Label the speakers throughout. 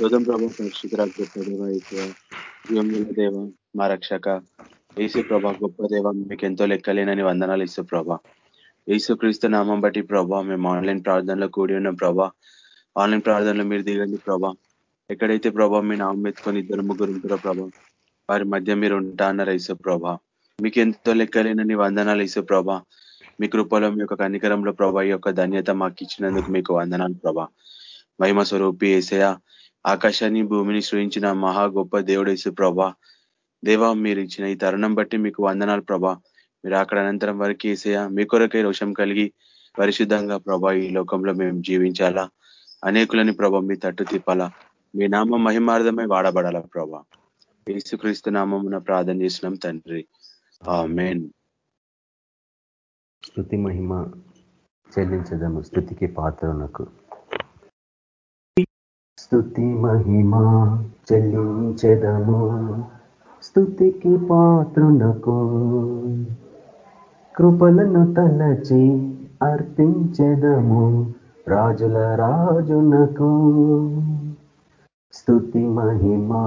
Speaker 1: యోధం ప్రభా పరిశుద్ధ దేవ మా రక్షక. ఏసు ప్రభా గొప్ప దేవ మీకు ఎంతో లెక్కలేనని వందనాలు ఇసు ప్రభా. క్రీస్తు నామం బట్టి ప్రభా మేము ఆన్లైన్ ప్రార్థనలో కూడి ఉన్న ప్రభా. ఆన్లైన్ ప్రార్థనలో మీరు దిగండి ప్రభా. ఎక్కడైతే ప్రభా మీ నామం ఎత్తుకొని ఇద్దరు ముగ్గురు ఉంటారో ప్రభా వారి మధ్య మీరు ఉంటా అన్నారు ఇసు ప్రభా. మీకు ఎంతో లెక్కలేనని వందనాలు ఇసు ప్రభా. మీ కృపలో మీ యొక్క కనికరంలో ప్రభా యొక్క ధన్యత మాకు ఇచ్చినందుకు మీకు వందనాలు ప్రభా. మహిమ స్వరూపి ఏసయ ఆకాశాన్ని భూమిని సృహించిన మహా గొప్ప దేవుడేసు ప్రభా. దేవా మీరు ఇచ్చిన ఈ తరుణం బట్టి మీకు వందనాలు ప్రభా. మీరు అక్కడ అనంతరం వరకు ఏసయ మీ కొరకై రోషం కలిగి పరిశుద్ధంగా ప్రభా ఈ లోకంలో మేము జీవించాలా? అనేకులని ప్రభా మీ తట్టు తిప్పాలా? మీ నామ మహిమార్థమై వాడబడాలా ప్రభా? యేసుక్రీస్తు నామమున ప్రార్థన చేసినాం తండ్రి. ఆ మేన్
Speaker 2: స్థుతి మహిమ చెల్లించదము స్థుతికి పాత్రనకు స్థుతి మహిమా చెల్లించెదము. స్థుతికి పాత్రునకు కృపలను తలచి అర్పించెదము. రాజుల రాజునకు స్థుతి మహిమా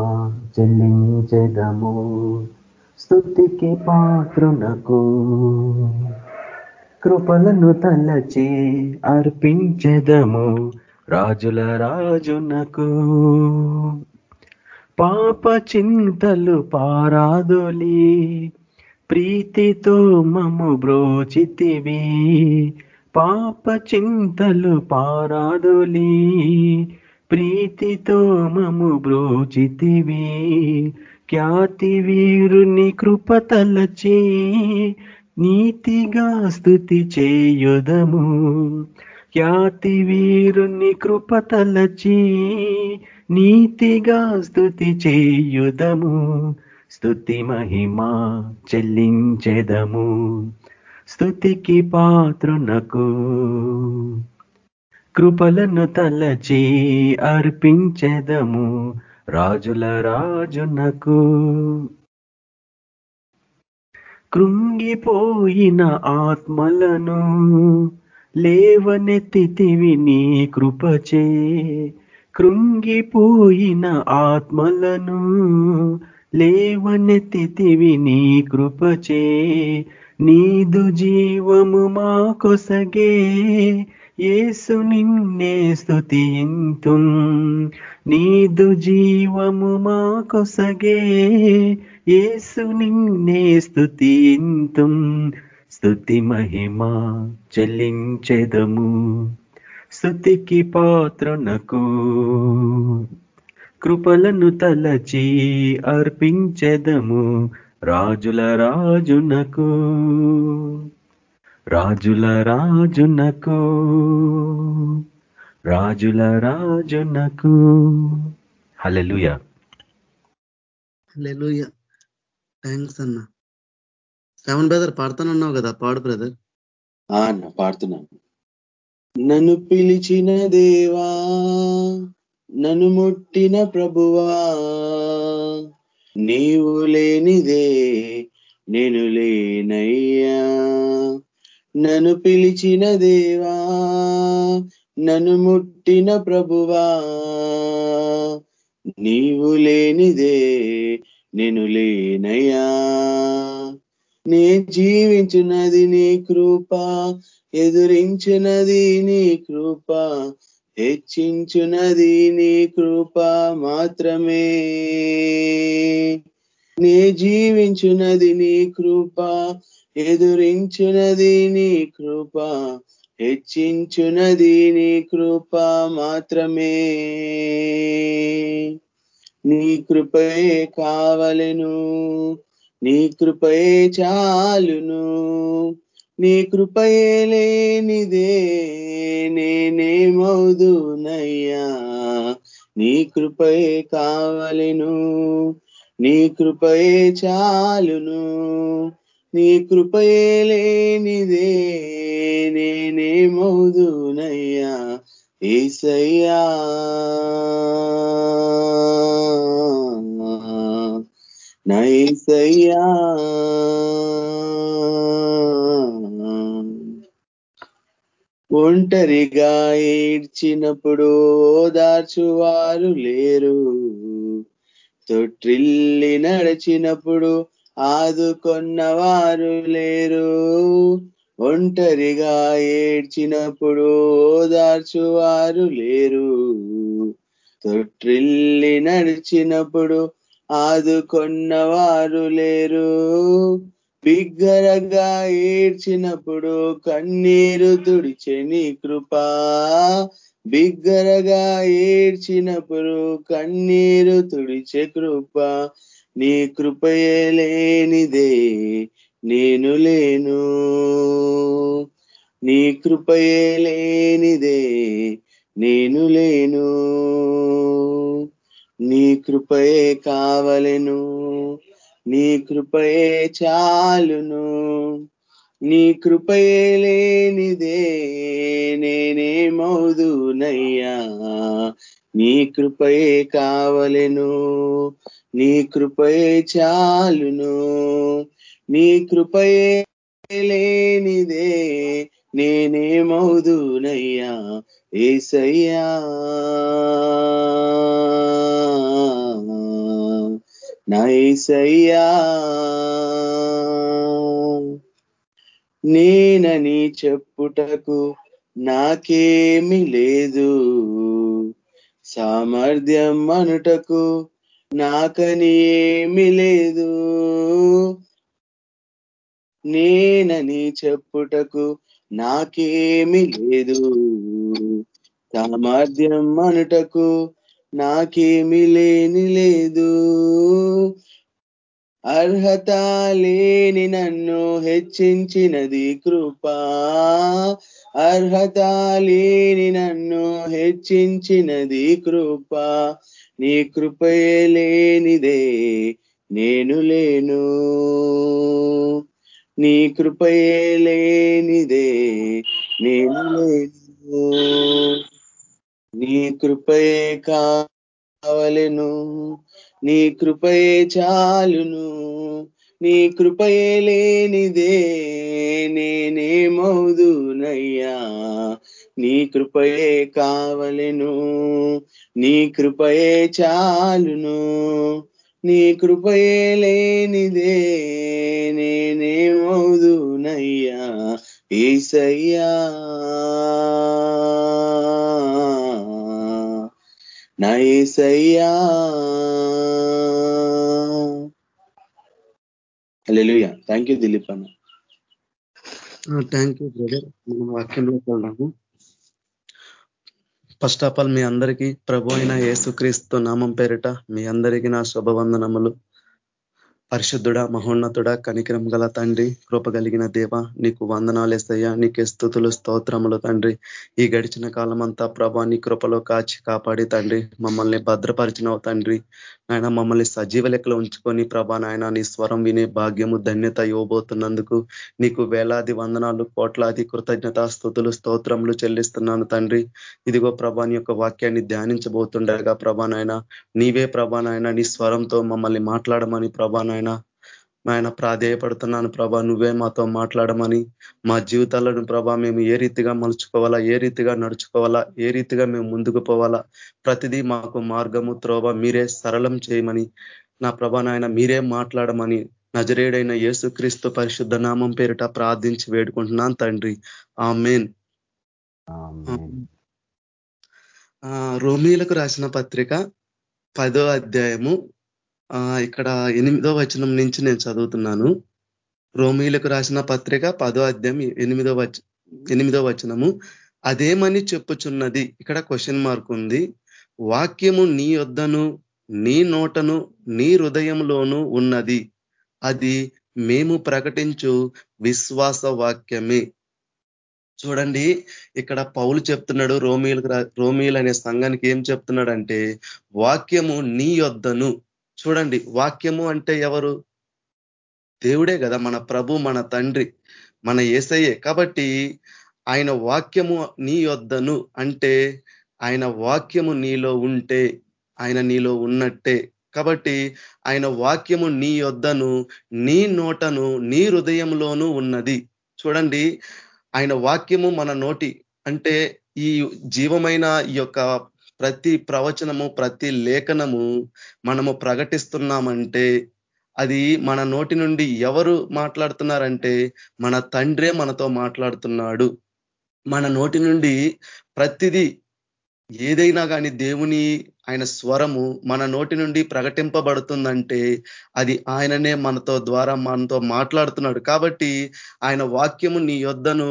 Speaker 2: చెల్లించెదము. స్థుతికి పాత్రునకు కృపలను తలచి అర్పించెదము. రాజుల రాజునకు పాప చింతలు పారాదులి ప్రీతితో మము బ్రోచితివి పాప చింతలు పారాదులి ప్రీతితో మము బ్రోచితివి ఖ్యాతి వీరుని కృపతలచి నీతిగా స్థుతి చేయుదము. ఖ్యాతి వీరుని కృపతలచి నీతిగా స్థుతి చేయుదము. స్థుతి మహిమా చెల్లించెదము. స్థుతికి పాత్రునకు కృపలను తలచి అర్పించెదము. రాజుల రాజునకు కృంగిపోయిన ఆత్మలను లేవనెత్తితివి నీ కృపచే. కృంగిపోయిన ఆత్మలను లేవనెత్తితివి నీ కృపచే. నీదు జీవము మా కొసగే ఏసు నిన్నే స్థుతింతు నీదు జీవము మా కొసగే ఏసు నిన్నే స్థుతింతు స్థుతి మహిమా. చెల్లించెదము. స్థుతికి పాత్రనకు కృపలను తలచి అర్పించెదము. రాజుల రాజునకు రాజుల రాజునకు రాజుల రాజునకు. హలెలుయ
Speaker 3: హలెలుయ థ్యాంక్స్ అన్న. శ్రవణ్ బ్రదర్ పాడుతానన్నావు కదా పాడు బ్రదర్.
Speaker 1: అన్న పాడుతున్నాను నన్ను పిలిచిన దేవా నన్ను ముట్టిన ప్రభువా నీవు లేనిదే నేను లేనయ్యా. నన్ను పిలిచిన దేవా నన్ను ముట్టిన ప్రభువా నీవు లేనిదే నేను లేనయ్యా. నే జీవించినది నీ కృప ఎదురించినది నీ కృప హెచ్చించునది నీ కృప మాత్రమే. నే జీవించినది నీ కృప ఎదురించునది నీ కృప హెచ్చించునది నీ కృప మాత్రమే. నీ కృపయే కావలెను. నీ కృపయే చాలును నీ కృపయే లేనిదే నేనేమవుదునయ్యా. నీ కృపయే కావలను నీ కృపయే చాలును నీ కృపయే లేనిదే నేనేమవుదునయ్యా. ఏసయ్యా. నైసయ్యా. ఒంటరిగా ఏడ్చినప్పుడు ఓదార్చువారు లేరు. తొట్టిల్లి నడిచినప్పుడు ఆదుకొన్నవారు లేరు. ఒంటరిగా ఏడ్చినప్పుడు ఓదార్చువారు లేరు. తొట్టిల్లి నడిచినప్పుడు ఆదుకొన్నవారు లేరు. బిగ్గరగా ఏడ్చినప్పుడు కన్నీరు తుడిచెని నీ కృపా. బిగ్గరగా ఏడ్చినప్పుడు కన్నీరు తుడిచే కృప. నీ కృపయే లేనిదే నేను లేను. నీ కృపయే లేనిదే నేను లేను. నీ కృపయే కావలెను నీ కృపయే చాలును నీ కృపయే లేనిదే నేనే మౌదునయ్యా. నీ కృపయే కావలెను నీ కృపయే చాలును నీ కృపయే లేనిదే నేనే మౌదునయ్యా. ఏసయ్యా నైసయ్యా నేనని చెప్పుటకు నాకేమి లేదు. సామర్థ్యం అనుటకు నాకని ఏమి లేదు. నేనని చెప్పుటకు నాకేమి లేదు. సామర్థ్యం అనుటకు నాకేమి లేని లేదు. అర్హత లేని నన్ను హెచ్చించినది కృపా. అర్హత లేని నన్ను హెచ్చించినది కృపా. నీ కృపయే లేనిదే నేను లేను. నీ కృపయే లేనిదే నేను లేను. నీ కృపయే కావలెను నీ కృపయే చాలును నీ కృపయే లేనిదే నేనేమవుదునయ్యా. నీ కృపయే కావలెను నీ కృపయే చాలును నీ కృపయే లేనిదే నేనేమవుదునయ్యా. ఏసయ్యా నా ఏసయ్యా హల్లెలూయా థ్యాంక్ యూ దిలీప్ అన్న
Speaker 3: థ్యాంక్ యూ బ్రదర్ మనం వాక్యంలోకి వెళ్దాము ఫస్ట్ ఆఫ్ ఆల్ మీ అందరికీ ప్రభు అయిన యేసుక్రీస్తు నామం పేరిట మీ అందరికీ నా శుభవందనములు. పరిశుద్ధుడ మహోన్నతుడ కనికరం గల తండ్రి కృప కలిగిన దేవ నీకు వందనాలేసయ్యా నీకే స్థుతులు స్తోత్రములు తండ్రి. ఈ గడిచిన కాలం అంతా ప్రభా నీ కృపలో కాచి కాపాడి తండ్రి. మమ్మల్ని భద్రపరిచినవు తండ్రి. ఆయన మమ్మల్ని సజీవ లెక్కలో ఉంచుకొని ప్రభా నాయన నీ స్వరం వినే భాగ్యము ధన్యత ఇవ్వబోతున్నందుకు నీకు వేలాది వందనాలు కోట్లాది కృతజ్ఞత స్థుతులు స్తోత్రములు చెల్లిస్తున్నాను తండ్రి. ఇదిగో ప్రభా నీ యొక్క వాక్యాన్ని ధ్యానించబోతుండగా ప్రభా నాయన నీవే ప్రభా నాయన నీ స్వరంతో మమ్మల్ని మాట్లాడమని ప్రభా నాయన నాయన. ప్రాధేయపడుతున్నాను ప్రభా. నువ్వే మాతో మాట్లాడమని మా జీవితాలను ప్రభా మేము ఏ రీతిగా మలుచుకోవాలా ఏ రీతిగా నడుచుకోవాలా ఏ రీతిగా మేము ముందుకు పోవాలా ప్రతిదీ మాకు మార్గము త్రోవ. మీరే సరళం చేయమని నా ప్రభా నాయన మీరే మాట్లాడమని నజరేడైన యేసుక్రీస్తు పరిశుద్ధ నామం పేరిట ప్రార్థించి వేడుకుంటున్నాను తండ్రి. ఆ మెయిన్ రోమీలకు రాసిన పత్రిక పదో అధ్యాయము ఇక్కడ ఎనిమిదో వచనం నుంచి నేను చదువుతున్నాను. రోమీలకు రాసిన పత్రిక పదో అధ్యాయం ఎనిమిదో వచ ఎనిమిదో వచనము. అదేమని చెప్పుచున్నది? ఇక్కడ క్వశ్చన్ మార్క్ ఉంది. వాక్యము నీ యొద్దను నీ నోటను నీ హృదయంలోనూ ఉన్నది. అది మేము ప్రకటించు విశ్వాస వాక్యమే. చూడండి ఇక్కడ పౌలు చెప్తున్నాడు రోమీలకు రోమీలు అనే సంఘానికి ఏం చెప్తున్నాడంటే వాక్యము నీ యొద్దను. చూడండి వాక్యము అంటే ఎవరు? దేవుడే కదా మన ప్రభు మన తండ్రి మన ఏసయ్యే. కాబట్టి ఆయన వాక్యము నీ యొద్దను అంటే ఆయన వాక్యము నీలో ఉంటే ఆయన నీలో ఉన్నట్టే. కాబట్టి ఆయన వాక్యము నీ యొద్దను నీ నోటను నీ హృదయంలోనూ ఉన్నది. చూడండి ఆయన వాక్యము మన నోటి అంటే ఈ జీవమైన ఈ యొక్క ప్రతి ప్రవచనము ప్రతి లేఖనము మనము ప్రకటిస్తున్నామంటే అది మన నోటి నుండి ఎవరు మాట్లాడుతున్నారంటే మన తండ్రే మనతో మాట్లాడుతున్నాడు. మన నోటి నుండి ప్రతిదీ ఏదైనా కానీ దేవుని ఆయన స్వరము మన నోటి నుండి ప్రకటింపబడుతుందంటే అది ఆయననే మనతో ద్వారా మనతో మాట్లాడుతున్నాడు. కాబట్టి ఆయన వాక్యము నీ యొద్దను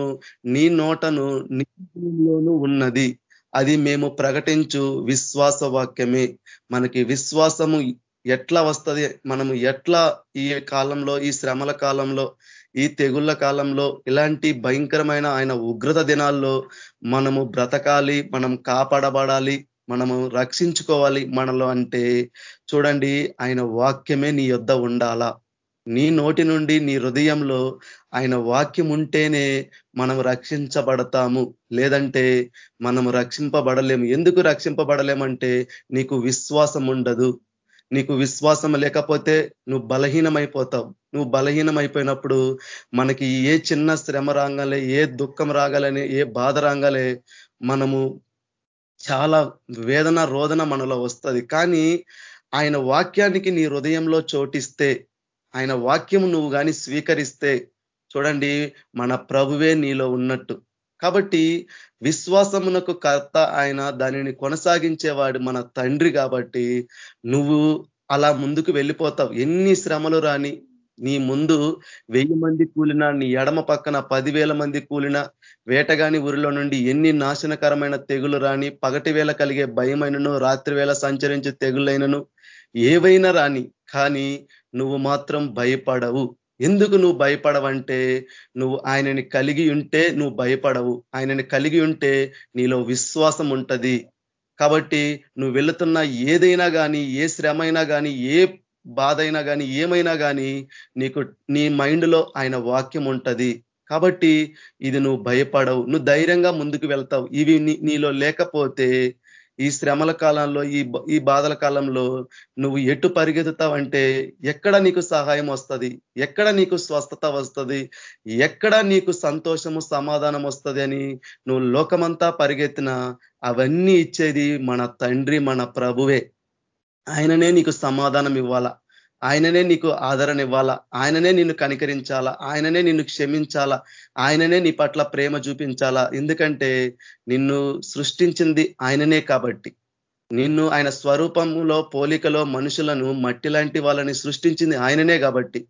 Speaker 3: నీ నోటను నీలోనూ ఉన్నది. అది మేము ప్రకటించు విశ్వాస వాక్యమే మనకి విశ్వాసము ఎట్లా వస్తుంది? మనము ఎట్లా ఈ కాలంలో ఈ శ్రమల కాలంలో ఈ తెగుళ్ళ కాలంలో ఇలాంటి భయంకరమైన ఆయన ఉగ్రత దినాల్లో మనము బ్రతకాలి మనం కాపాడబడాలి మనము రక్షించుకోవాలి మనలో అంటే చూడండి ఆయన వాక్యమే నీ యొద్ద ఉండాలా? నీ నోటి నుండి నీ హృదయంలో ఆయన వాక్యం ఉంటేనే మనం రక్షించబడతాము. లేదంటే మనం రక్షింపబడలేము. ఎందుకు రక్షింపబడలేమంటే నీకు విశ్వాసం ఉండదు నీకు విశ్వాసం లేకపోతే నువ్వు బలహీనమైపోతావు. నువ్వు బలహీనమైపోయినప్పుడు మనకి ఏ చిన్న శ్రమ రాగాలే ఏ దుఃఖం రాగాలని ఏ బాధ రాగాలే మనము చాలా వేదన రోదన మనలో వస్తుంది. కానీ ఆయన వాక్యానికి నీ హృదయంలో చోటిస్తే ఆయన వాక్యం నువ్వు కానీ స్వీకరిస్తే చూడండి మన ప్రభువే నీలో ఉన్నట్టు. కాబట్టి విశ్వాసమునకు కర్త ఆయన దానిని కొనసాగించేవాడు మన తండ్రి కాబట్టి నువ్వు అలా ముందుకు వెళ్ళిపోతావు. ఎన్ని శ్రమలు రాని నీ ముందు వెయ్యి మంది కూలినా నీ ఎడమ పక్కన పదివేల మంది కూలినా వేటగాని ఊరిలో నుండి ఎన్ని నాశనకరమైన తెగులు రాని పగటి వేళ కలిగే భయమైనను రాత్రి వేళ సంచరించే తెగులైనను ఏవైనా రాని కానీ నువ్వు మాత్రం భయపడవు. ఎందుకు నువ్వు భయపడవంటే నువ్వు ఆయనని కలిగి ఉంటే నువ్వు భయపడవు. ఆయనని కలిగి ఉంటే నీలో విశ్వాసం ఉంటుంది. కాబట్టి నువ్వు వెళుతున్న ఏదైనా కానీ ఏ శ్రమ అయినా కానీ ఏ బాధ అయినా కానీ ఏమైనా కానీ నీకు నీ మైండ్లో ఆయన వాక్యం ఉంటుంది. కాబట్టి ఇది నువ్వు భయపడవు. నువ్వు ధైర్యంగా ముందుకు వెళ్తావు. ఇవి నీలో లేకపోతే ఈ శ్రమల కాలంలో ఈ ఈ బాధల కాలంలో నువ్వు ఎటు పరిగెత్తుతావంటే ఎక్కడ నీకు సహాయం వస్తుంది? ఎక్కడ నీకు స్వస్థత వస్తుంది? ఎక్కడ నీకు సంతోషము సమాధానం వస్తుంది అని నువ్వు లోకమంతా పరిగెత్తిన అవన్నీ ఇచ్చేది మన తండ్రి మన ప్రభువే. ఆయననే నీకు సమాధానం ఇవ్వాలా? ఆయననే నీకు ఆదరణ ఇవ్వాలా? ఆయననే నిన్ను కనికరించాలా? ఆయననే నిన్ను క్షమించాలా? ఆయననే నీ పట్ల ప్రేమ చూపించాలా? ఎందుకంటే నిన్ను సృష్టించింది ఆయననే కాబట్టి. నిన్ను ఆయన స్వరూపములో పోలికలో మనుషులను మట్టి లాంటి వాళ్ళని సృష్టించింది ఆయననే కాబట్టి.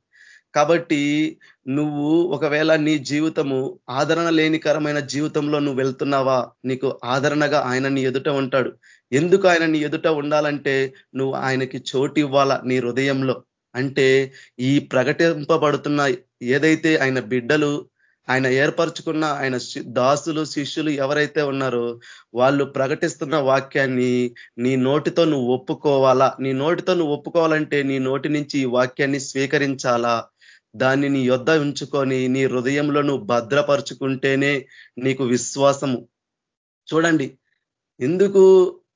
Speaker 3: కాబట్టి నువ్వు ఒకవేళ నీ జీవితము ఆదరణ లేనికరమైన జీవితంలో నువ్వు వెళ్తున్నావా? నీకు ఆదరణగా ఆయన నీ ఎదుట ఉంటాడు. ఎందుకు ఆయన నీ ఎదుట ఉండాలంటే నువ్వు ఆయనకి చోటు ఇవ్వాలా నీ హృదయంలో? అంటే ఈ ప్రకటింపబడుతున్న ఏదైతే ఆయన బిడ్డలు ఆయన ఏర్పరచుకున్న ఆయన దాసులు శిష్యులు ఎవరైతే ఉన్నారో వాళ్ళు ప్రకటిస్తున్న వాక్యాన్ని నీ నోటితో నువ్వు ఒప్పుకోవాలా? నీ నోటితో నువ్వు ఒప్పుకోవాలంటే నీ నోటి నుంచి ఈ వాక్యాన్ని స్వీకరించాలా? దాన్ని నీ యొద్ధ ఉంచుకొని నీ హృదయంలో నువ్వు భద్రపరుచుకుంటేనే నీకు విశ్వాసము. చూడండి ఎందుకు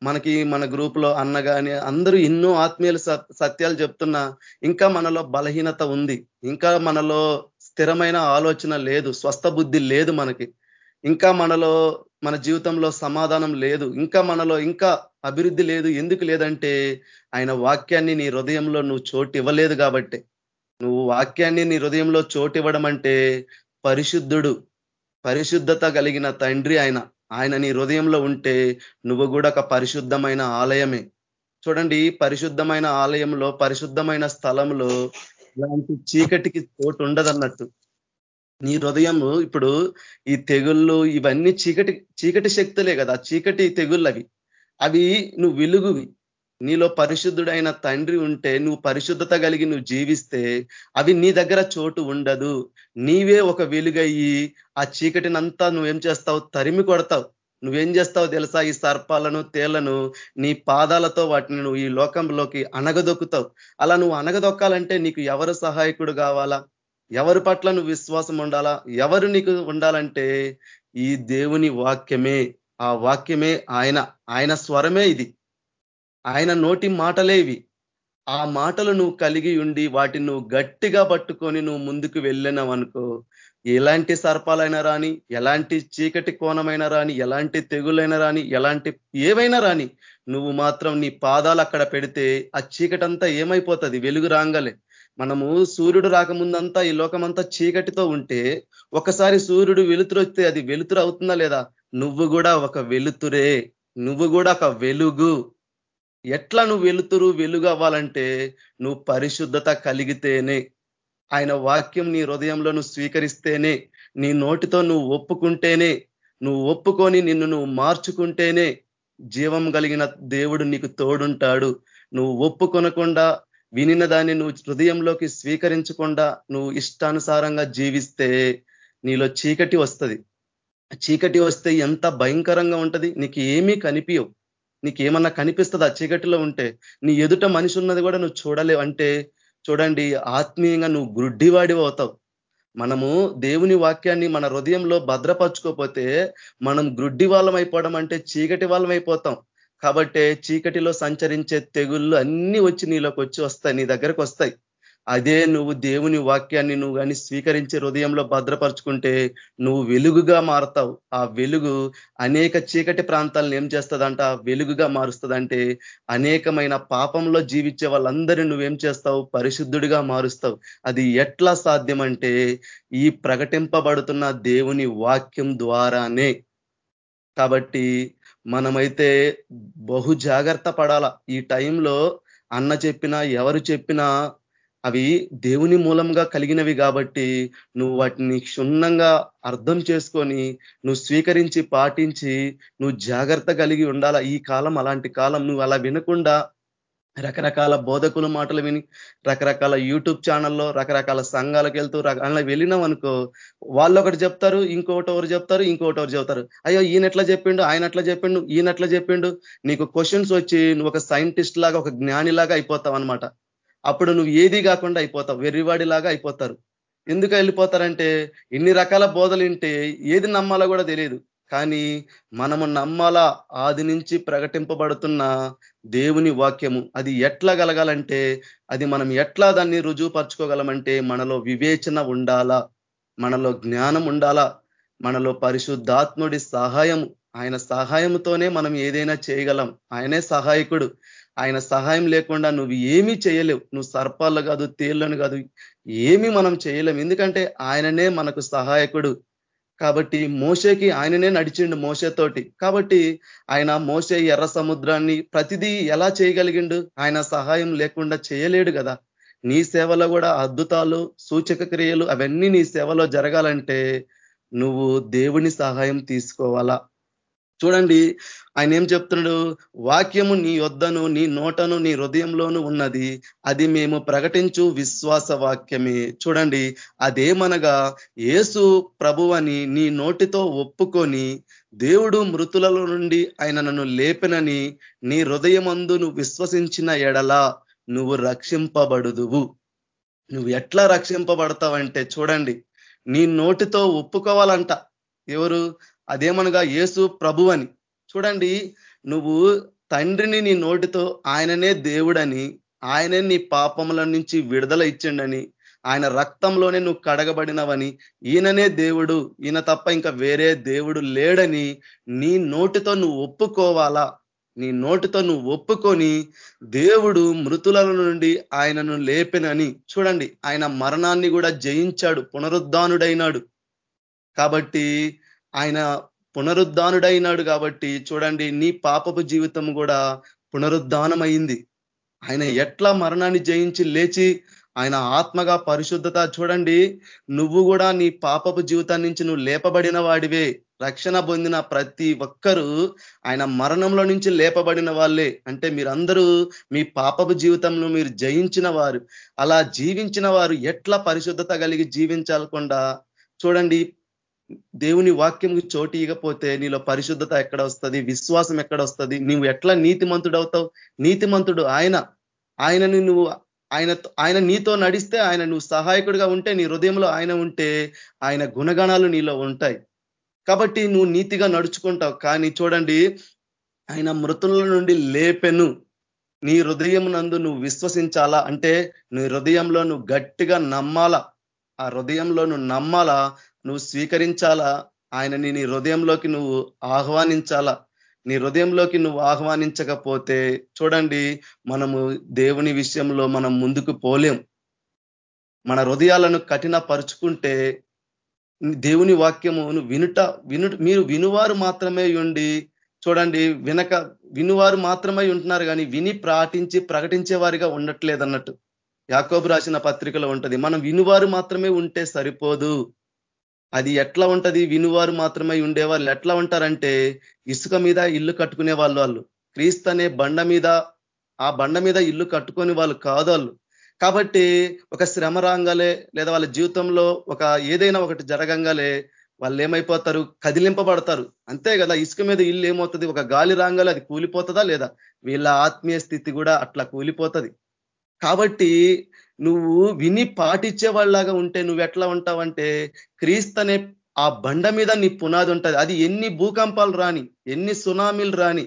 Speaker 3: మనకి మన గ్రూప్లో అన్న కానీ అందరూ ఎన్నో ఆత్మీయులు సత్యాలు చెప్తున్నా ఇంకా మనలో బలహీనత ఉంది. ఇంకా మనలో స్థిరమైన ఆలోచన లేదు స్వస్థ బుద్ధి లేదు మనకి. ఇంకా మనలో మన జీవితంలో సమాధానం లేదు. ఇంకా మనలో ఇంకా అభివృద్ధి లేదు. ఎందుకు లేదంటే ఆయన వాక్యాన్ని నీ హృదయంలో నువ్వు చోటు ఇవ్వలేదు కాబట్టి. నువ్వు వాక్యాన్ని నీ హృదయంలో చోటు ఇవ్వడం అంటే పరిశుద్ధుడు పరిశుద్ధత కలిగిన తండ్రి ఆయన. ఆయన నీ హృదయంలో ఉంటే నువ్వు కూడా ఒక పరిశుద్ధమైన ఆలయమే. చూడండి పరిశుద్ధమైన ఆలయంలో పరిశుద్ధమైన స్థలంలో ఇలాంటి చీకటికి చోటు ఉండదన్నట్టు. నీ హృదయము ఇప్పుడు ఈ తెగుళ్ళు ఇవన్నీ చీకటి చీకటి శక్తులే కదా చీకటి తెగుళ్ళు అవి అవి నువ్వు వెలుగువి. నీలో పరిశుద్ధుడైన తండ్రి ఉంటే నువ్వు పరిశుద్ధత కలిగి నువ్వు జీవిస్తే అవి నీ దగ్గర చోటు ఉండదు. నీవే ఒక వెలుగయ్యి ఆ చీకటినంతా నువ్వేం చేస్తావు? తరిమి కొడతావు. నువ్వేం చేస్తావు తెలుసా? ఈ సర్పాలను తేళ్ళను నీ పాదాలతో వాటిని నువ్వు ఈ లోకంలోకి అనగదొక్కుతావు అలా నువ్వు అనగదొక్కాలంటే నీకు ఎవరు సహాయకుడు కావాలా? ఎవరి పట్ల నువ్వు విశ్వాసం ఉండాలా? ఎవరు నీకు ఉండాలంటే ఈ దేవుని వాక్యమే. ఆ వాక్యమే ఆయన. ఆయన స్వరమే ఇది. ఆయన నోటి మాటలేవి ఆ మాటలు నువ్వు కలిగి ఉండి వాటిని నువ్వు గట్టిగా పట్టుకొని నువ్వు ముందుకు వెళ్ళినావనుకో ఎలాంటి సర్పాలైనా రాని ఎలాంటి చీకటి కోణమైనా రాని ఎలాంటి తెగులైనా రాని ఎలాంటి ఏవైనా రాని నువ్వు మాత్రం నీ పాదాలు అక్కడ పెడితే ఆ చీకటంతా ఏమైపోతుంది? వెలుగు రాంగలే. మనము సూర్యుడు రాకముందంతా ఈ లోకమంతా చీకటితో ఉంటే ఒకసారి సూర్యుడు వెలుతురు వస్తే అది వెలుతురు అవుతుందా లేదా? నువ్వు కూడా ఒక వెలుతురే. నువ్వు కూడా ఒక వెలుగు. ఎట్లా నువ్వు వెలుతురు వెలుగవ్వాలంటే నువ్వు పరిశుద్ధత కలిగితేనే ఆయన వాక్యం నీ హృదయంలో నువ్వు స్వీకరిస్తేనే నీ నోటితో నువ్వు ఒప్పుకుంటేనే నువ్వు ఒప్పుకొని నిన్ను నువ్వు మార్చుకుంటేనే జీవం కలిగిన దేవుడు నీకు తోడుంటాడు. నువ్వు ఒప్పుకొనకుండా వినిన దాన్ని నువ్వు హృదయంలోకి స్వీకరించకుండా నువ్వు ఇష్టానుసారంగా జీవిస్తే నీలో చీకటి వస్తుంది. చీకటి వస్తే ఎంత భయంకరంగా ఉంటుంది నీకు ఏమీ కనిపించవు నీకేమన్నా కనిపిస్తుంది ఆ చీకటిలో ఉంటే? నీ ఎదుట మనిషి ఉన్నది కూడా నువ్వు చూడలేవు. అంటే చూడండి ఆత్మీయంగా నువ్వు గుడ్డివాడి అవుతావు. మనము దేవుని వాక్యాన్ని మన హృదయంలో భద్రపరచుకోపోతే మనం గ్రుడ్డి వాళ్ళం అయిపోవడం అంటే చీకటి వాళ్ళం అయిపోతాం కాబట్టి చీకటిలో సంచరించే తెగుళ్ళు అన్ని వచ్చి నీలోకి వచ్చి వస్తాయి నీ దగ్గరకు వస్తాయి. అదే నువ్వు దేవుని వాక్యాన్ని నువ్వు కానీ స్వీకరించి హృదయంలో భద్రపరుచుకుంటే నువ్వు వెలుగుగా మారుతావు. ఆ వెలుగు అనేక చీకటి ప్రాంతాలను ఏం చేస్తుందంట? వెలుగుగా మారుస్తుందంటే అనేకమైన పాపంలో జీవించే వాళ్ళందరినీ నువ్వేం చేస్తావు? పరిశుద్ధుడిగా మారుస్తావు. అది ఎట్లా సాధ్యమంటే ఈ ప్రకటింపబడుతున్న దేవుని వాక్యం ద్వారానే. కాబట్టి మనమైతే బహు జాగ్రత్త పడాల. ఈ టైంలో అన్న చెప్పినా ఎవరు చెప్పినా అవి దేవుని మూలంగా కలిగినవి కాబట్టి నువ్వు వాటిని క్షుణ్ణంగా అర్థం చేసుకొని నువ్వు స్వీకరించి పాటించి నువ్వు జాగ్రత్త కలిగి ఉండాల? ఈ కాలం అలాంటి కాలం నువ్వు అలా వినకుండా రకరకాల బోధకుల మాటలు విని రకరకాల యూట్యూబ్ ఛానల్లో రకరకాల సంఘాలకు వెళ్తూ అలా వెళ్ళినాం అనుకో వాళ్ళు ఒకటి చెప్తారు ఇంకోటి ఎవరు చెప్తారు ఇంకోటి ఎవరు చెప్తారు. అయ్యో ఈయన ఎట్లా చెప్పిండు ఆయన ఎట్లా చెప్పిండు ఈయన ఎట్లా చెప్పిండు? నీకు క్వశ్చన్స్ వచ్చి నువ్వు ఒక సైంటిస్ట్ లాగా ఒక జ్ఞాని లాగా అయిపోతావు అనమాట అప్పుడు నువ్వు ఏది కాకుండా అయిపోతావు వెర్రివాడి లాగా అయిపోతారు. ఎందుకు వెళ్ళిపోతారంటే ఇన్ని రకాల బోధలు వింటే ఏది నమ్మాలో కూడా తెలియదు. కానీ మనము నమ్మాలా? ఆది నుంచి ప్రకటింపబడుతున్న దేవుని వాక్యము. అది ఎట్లా కలగాలంటే అది మనం ఎట్లా దాన్ని రుజువుపరచుకోగలమంటే మనలో వివేచన ఉండాలా? మనలో జ్ఞానం ఉండాలా? మనలో పరిశుద్ధాత్ముడి సహాయం ఆయన సహాయంతోనే మనం ఏదైనా చేయగలం. ఆయనే సహాయకుడు. ఆయన సహాయం లేకుండా నువ్వు ఏమీ చేయలేవు. నువ్వు సర్పాలు కాదు తేళ్ళను కాదు ఏమి మనం చేయలేం ఎందుకంటే ఆయననే మనకు సహాయకుడు. కాబట్టి మోసేకి ఆయననే నడిచిండు మోసేతోటి కాబట్టి ఆయన మోసే ఎర్ర సముద్రాన్ని ప్రతిదీ ఎలా చేయగలిగిండు? ఆయన సహాయం లేకుండా చేయలేడు కదా. నీ సేవలో కూడా అద్భుతాలు సూచక క్రియలు అవన్నీ నీ సేవలో జరగాలంటే నువ్వు దేవుని సహాయం తీసుకోవాలా. చూడండి ఆయన ఏం చెప్తున్నాడు? వాక్యము నీ వద్దను నీ నోటను నీ హృదయంలోను ఉన్నది. అది మేము ప్రకటించు విశ్వాస వాక్యమే. చూడండి అదేమనగా ఏసు ప్రభువని నీ నోటితో ఒప్పుకొని దేవుడు మృతులలో నుండి ఆయన నన్ను లేపినని నీ హృదయమందు నువ్వు విశ్వసించిన ఎడలా నువ్వు రక్షింపబడుదువు. నువ్వు ఎట్లా రక్షింపబడతావంటే చూడండి నీ నోటితో ఒప్పుకోవాలంట. ఎవరు? అదేమనగా ఏసు ప్రభు అని చూడండి నువ్వు తండ్రిని నీ నోటితో ఆయననే దేవుడని ఆయనే నీ పాపముల నుంచి విడుదల ఇచ్చిండని ఆయన రక్తంలోనే నువ్వు కడగబడినవని ఈయననే దేవుడు ఈయన తప్ప ఇంకా వేరే దేవుడు లేడని నీ నోటితో నువ్వు ఒప్పుకోవాలా? నీ నోటితో నువ్వు ఒప్పుకొని దేవుడు మృతుల నుండి ఆయనను లేపినని చూడండి ఆయన మరణాన్ని కూడా జయించాడు పునరుద్ధానుడైనాడు. కాబట్టి ఆయన పునరుద్ధానుడైనాడు కాబట్టి చూడండి నీ పాపపు జీవితం కూడా పునరుద్ధానమైంది. ఆయన ఎట్లా మరణాన్ని జయించి లేచి ఆయన ఆత్మగా పరిశుద్ధత చూడండి నువ్వు కూడా నీ పాపపు జీవితాన్ని నుంచి నువ్వు లేపబడిన వాడివే. రక్షణ పొందిన ప్రతి ఒక్కరూ ఆయన మరణంలో నుంచి లేపబడిన వాళ్ళే. అంటే మీరందరూ మీ పాపపు జీవితంలో మీరు జయించిన వారు. అలా జీవించిన వారు ఎట్లా పరిశుద్ధత కలిగి జీవించాలకుండా చూడండి దేవుని వాక్యంకి చోటు ఇవ్వకపోతే నీలో పరిశుద్ధత ఎక్కడ వస్తుంది? విశ్వాసం ఎక్కడ వస్తుంది? నువ్వు ఎట్లా నీతిమంతుడు అవుతావు నీతిమంతుడు ఆయన. ఆయనని నువ్వు ఆయన ఆయన నీతో నడిస్తే ఆయన నువ్వు సహాయకుడిగా ఉంటే నీ హృదయంలో ఆయన ఉంటే ఆయన గుణగణాలు నీలో ఉంటాయి. కాబట్టి నువ్వు నీతిగా నడుచుకుంటావు. కానీ చూడండి ఆయన మృతుల నుండి లేపెను. నీ హృదయం నందు నువ్వు విశ్వసించాలా? అంటే నీ హృదయంలో నువ్వు గట్టిగా నమ్మాలా? ఆ హృదయంలో నువ్వు నమ్మాలా? నువ్వు స్వీకరించాలా? ఆయనని నీ హృదయంలోకి నువ్వు ఆహ్వానించాలా? నీ హృదయంలోకి నువ్వు ఆహ్వానించకపోతే చూడండి మనము దేవుని విషయంలో మనం ముందుకు పోలేం. మన హృదయాలను కఠినపరుచుకుంటే దేవుని వాక్యము వినుట విను మీరు వినువారు మాత్రమే ఉండి చూడండి వినక వినువారు మాత్రమే ఉంటున్నారు కానీ విని ప్రాటించి ప్రకటించే వారిగా ఉండట్లేదు యాకోబు రాసిన పత్రికలో ఉంటది మనం వినువారు మాత్రమే ఉంటే సరిపోదు. అది ఎట్లా ఉంటది? వినువారు మాత్రమే ఉండేవాళ్ళు. ఎట్లా ఉంటారంటే ఇసుక మీద ఇల్లు కట్టుకునే వాళ్ళు వాళ్ళు. క్రీస్తు అనే బండ మీద ఆ బండ మీద ఇల్లు కట్టుకొని వాళ్ళు కాదు వాళ్ళు. కాబట్టి ఒక శ్రమ రాగాలే లేదా వాళ్ళ జీవితంలో ఒక ఏదైనా ఒకటి జరగంగాలే వాళ్ళు ఏమైపోతారు? కదిలింపబడతారు. అంతే కదా ఇసుక మీద ఇల్లు ఏమవుతుంది? ఒక గాలి రాగాలి అది కూలిపోతుందా లేదా? వీళ్ళ ఆత్మీయ స్థితి కూడా అట్లా కూలిపోతుంది. కాబట్టి నువ్వు విని పాటించే వాళ్ళలాగా ఉంటే నువ్వు ఎట్లా ఉంటావంటే క్రీస్తనే ఆ బండ మీద నీ పునాది ఉంటుంది. అది ఎన్ని భూకంపాలు రాని ఎన్ని సునామీలు రాని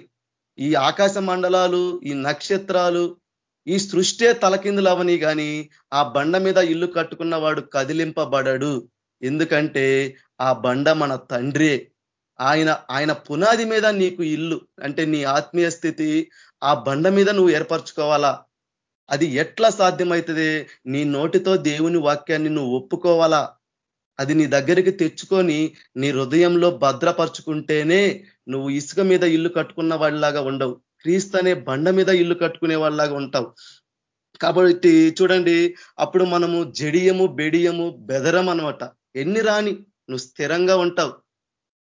Speaker 3: ఈ ఆకాశ మండలాలు ఈ నక్షత్రాలు ఈ సృష్టే తలకిందులు అవని కానీ ఆ బండ మీద ఇల్లు కట్టుకున్న వాడు కదిలింపబడడు. ఎందుకంటే ఆ బండ మన తండ్రి. ఆయన ఆయన పునాది మీద నీకు ఇల్లు అంటే నీ ఆత్మీయ స్థితి ఆ బండ మీద నువ్వు ఏర్పరచుకోవాలా? అది ఎట్లా సాధ్యమవుతుంది నీ నోటితో దేవుని వాక్యాన్ని నువ్వు ఒప్పుకోవాలా? అది నీ దగ్గరికి తెచ్చుకొని నీ హృదయంలో భద్రపరుచుకుంటేనే నువ్వు ఇసుక మీద ఇల్లు కట్టుకున్న వాళ్ళలాగా ఉండవు. క్రీస్తు అనే బండ మీద ఇల్లు కట్టుకునే వాళ్ళలాగా ఉంటావు. కాబట్టి చూడండి అప్పుడు మనము జడియము బెడియము బెదరం అనమాట ఎన్ని రాని నువ్వు స్థిరంగా ఉంటావు.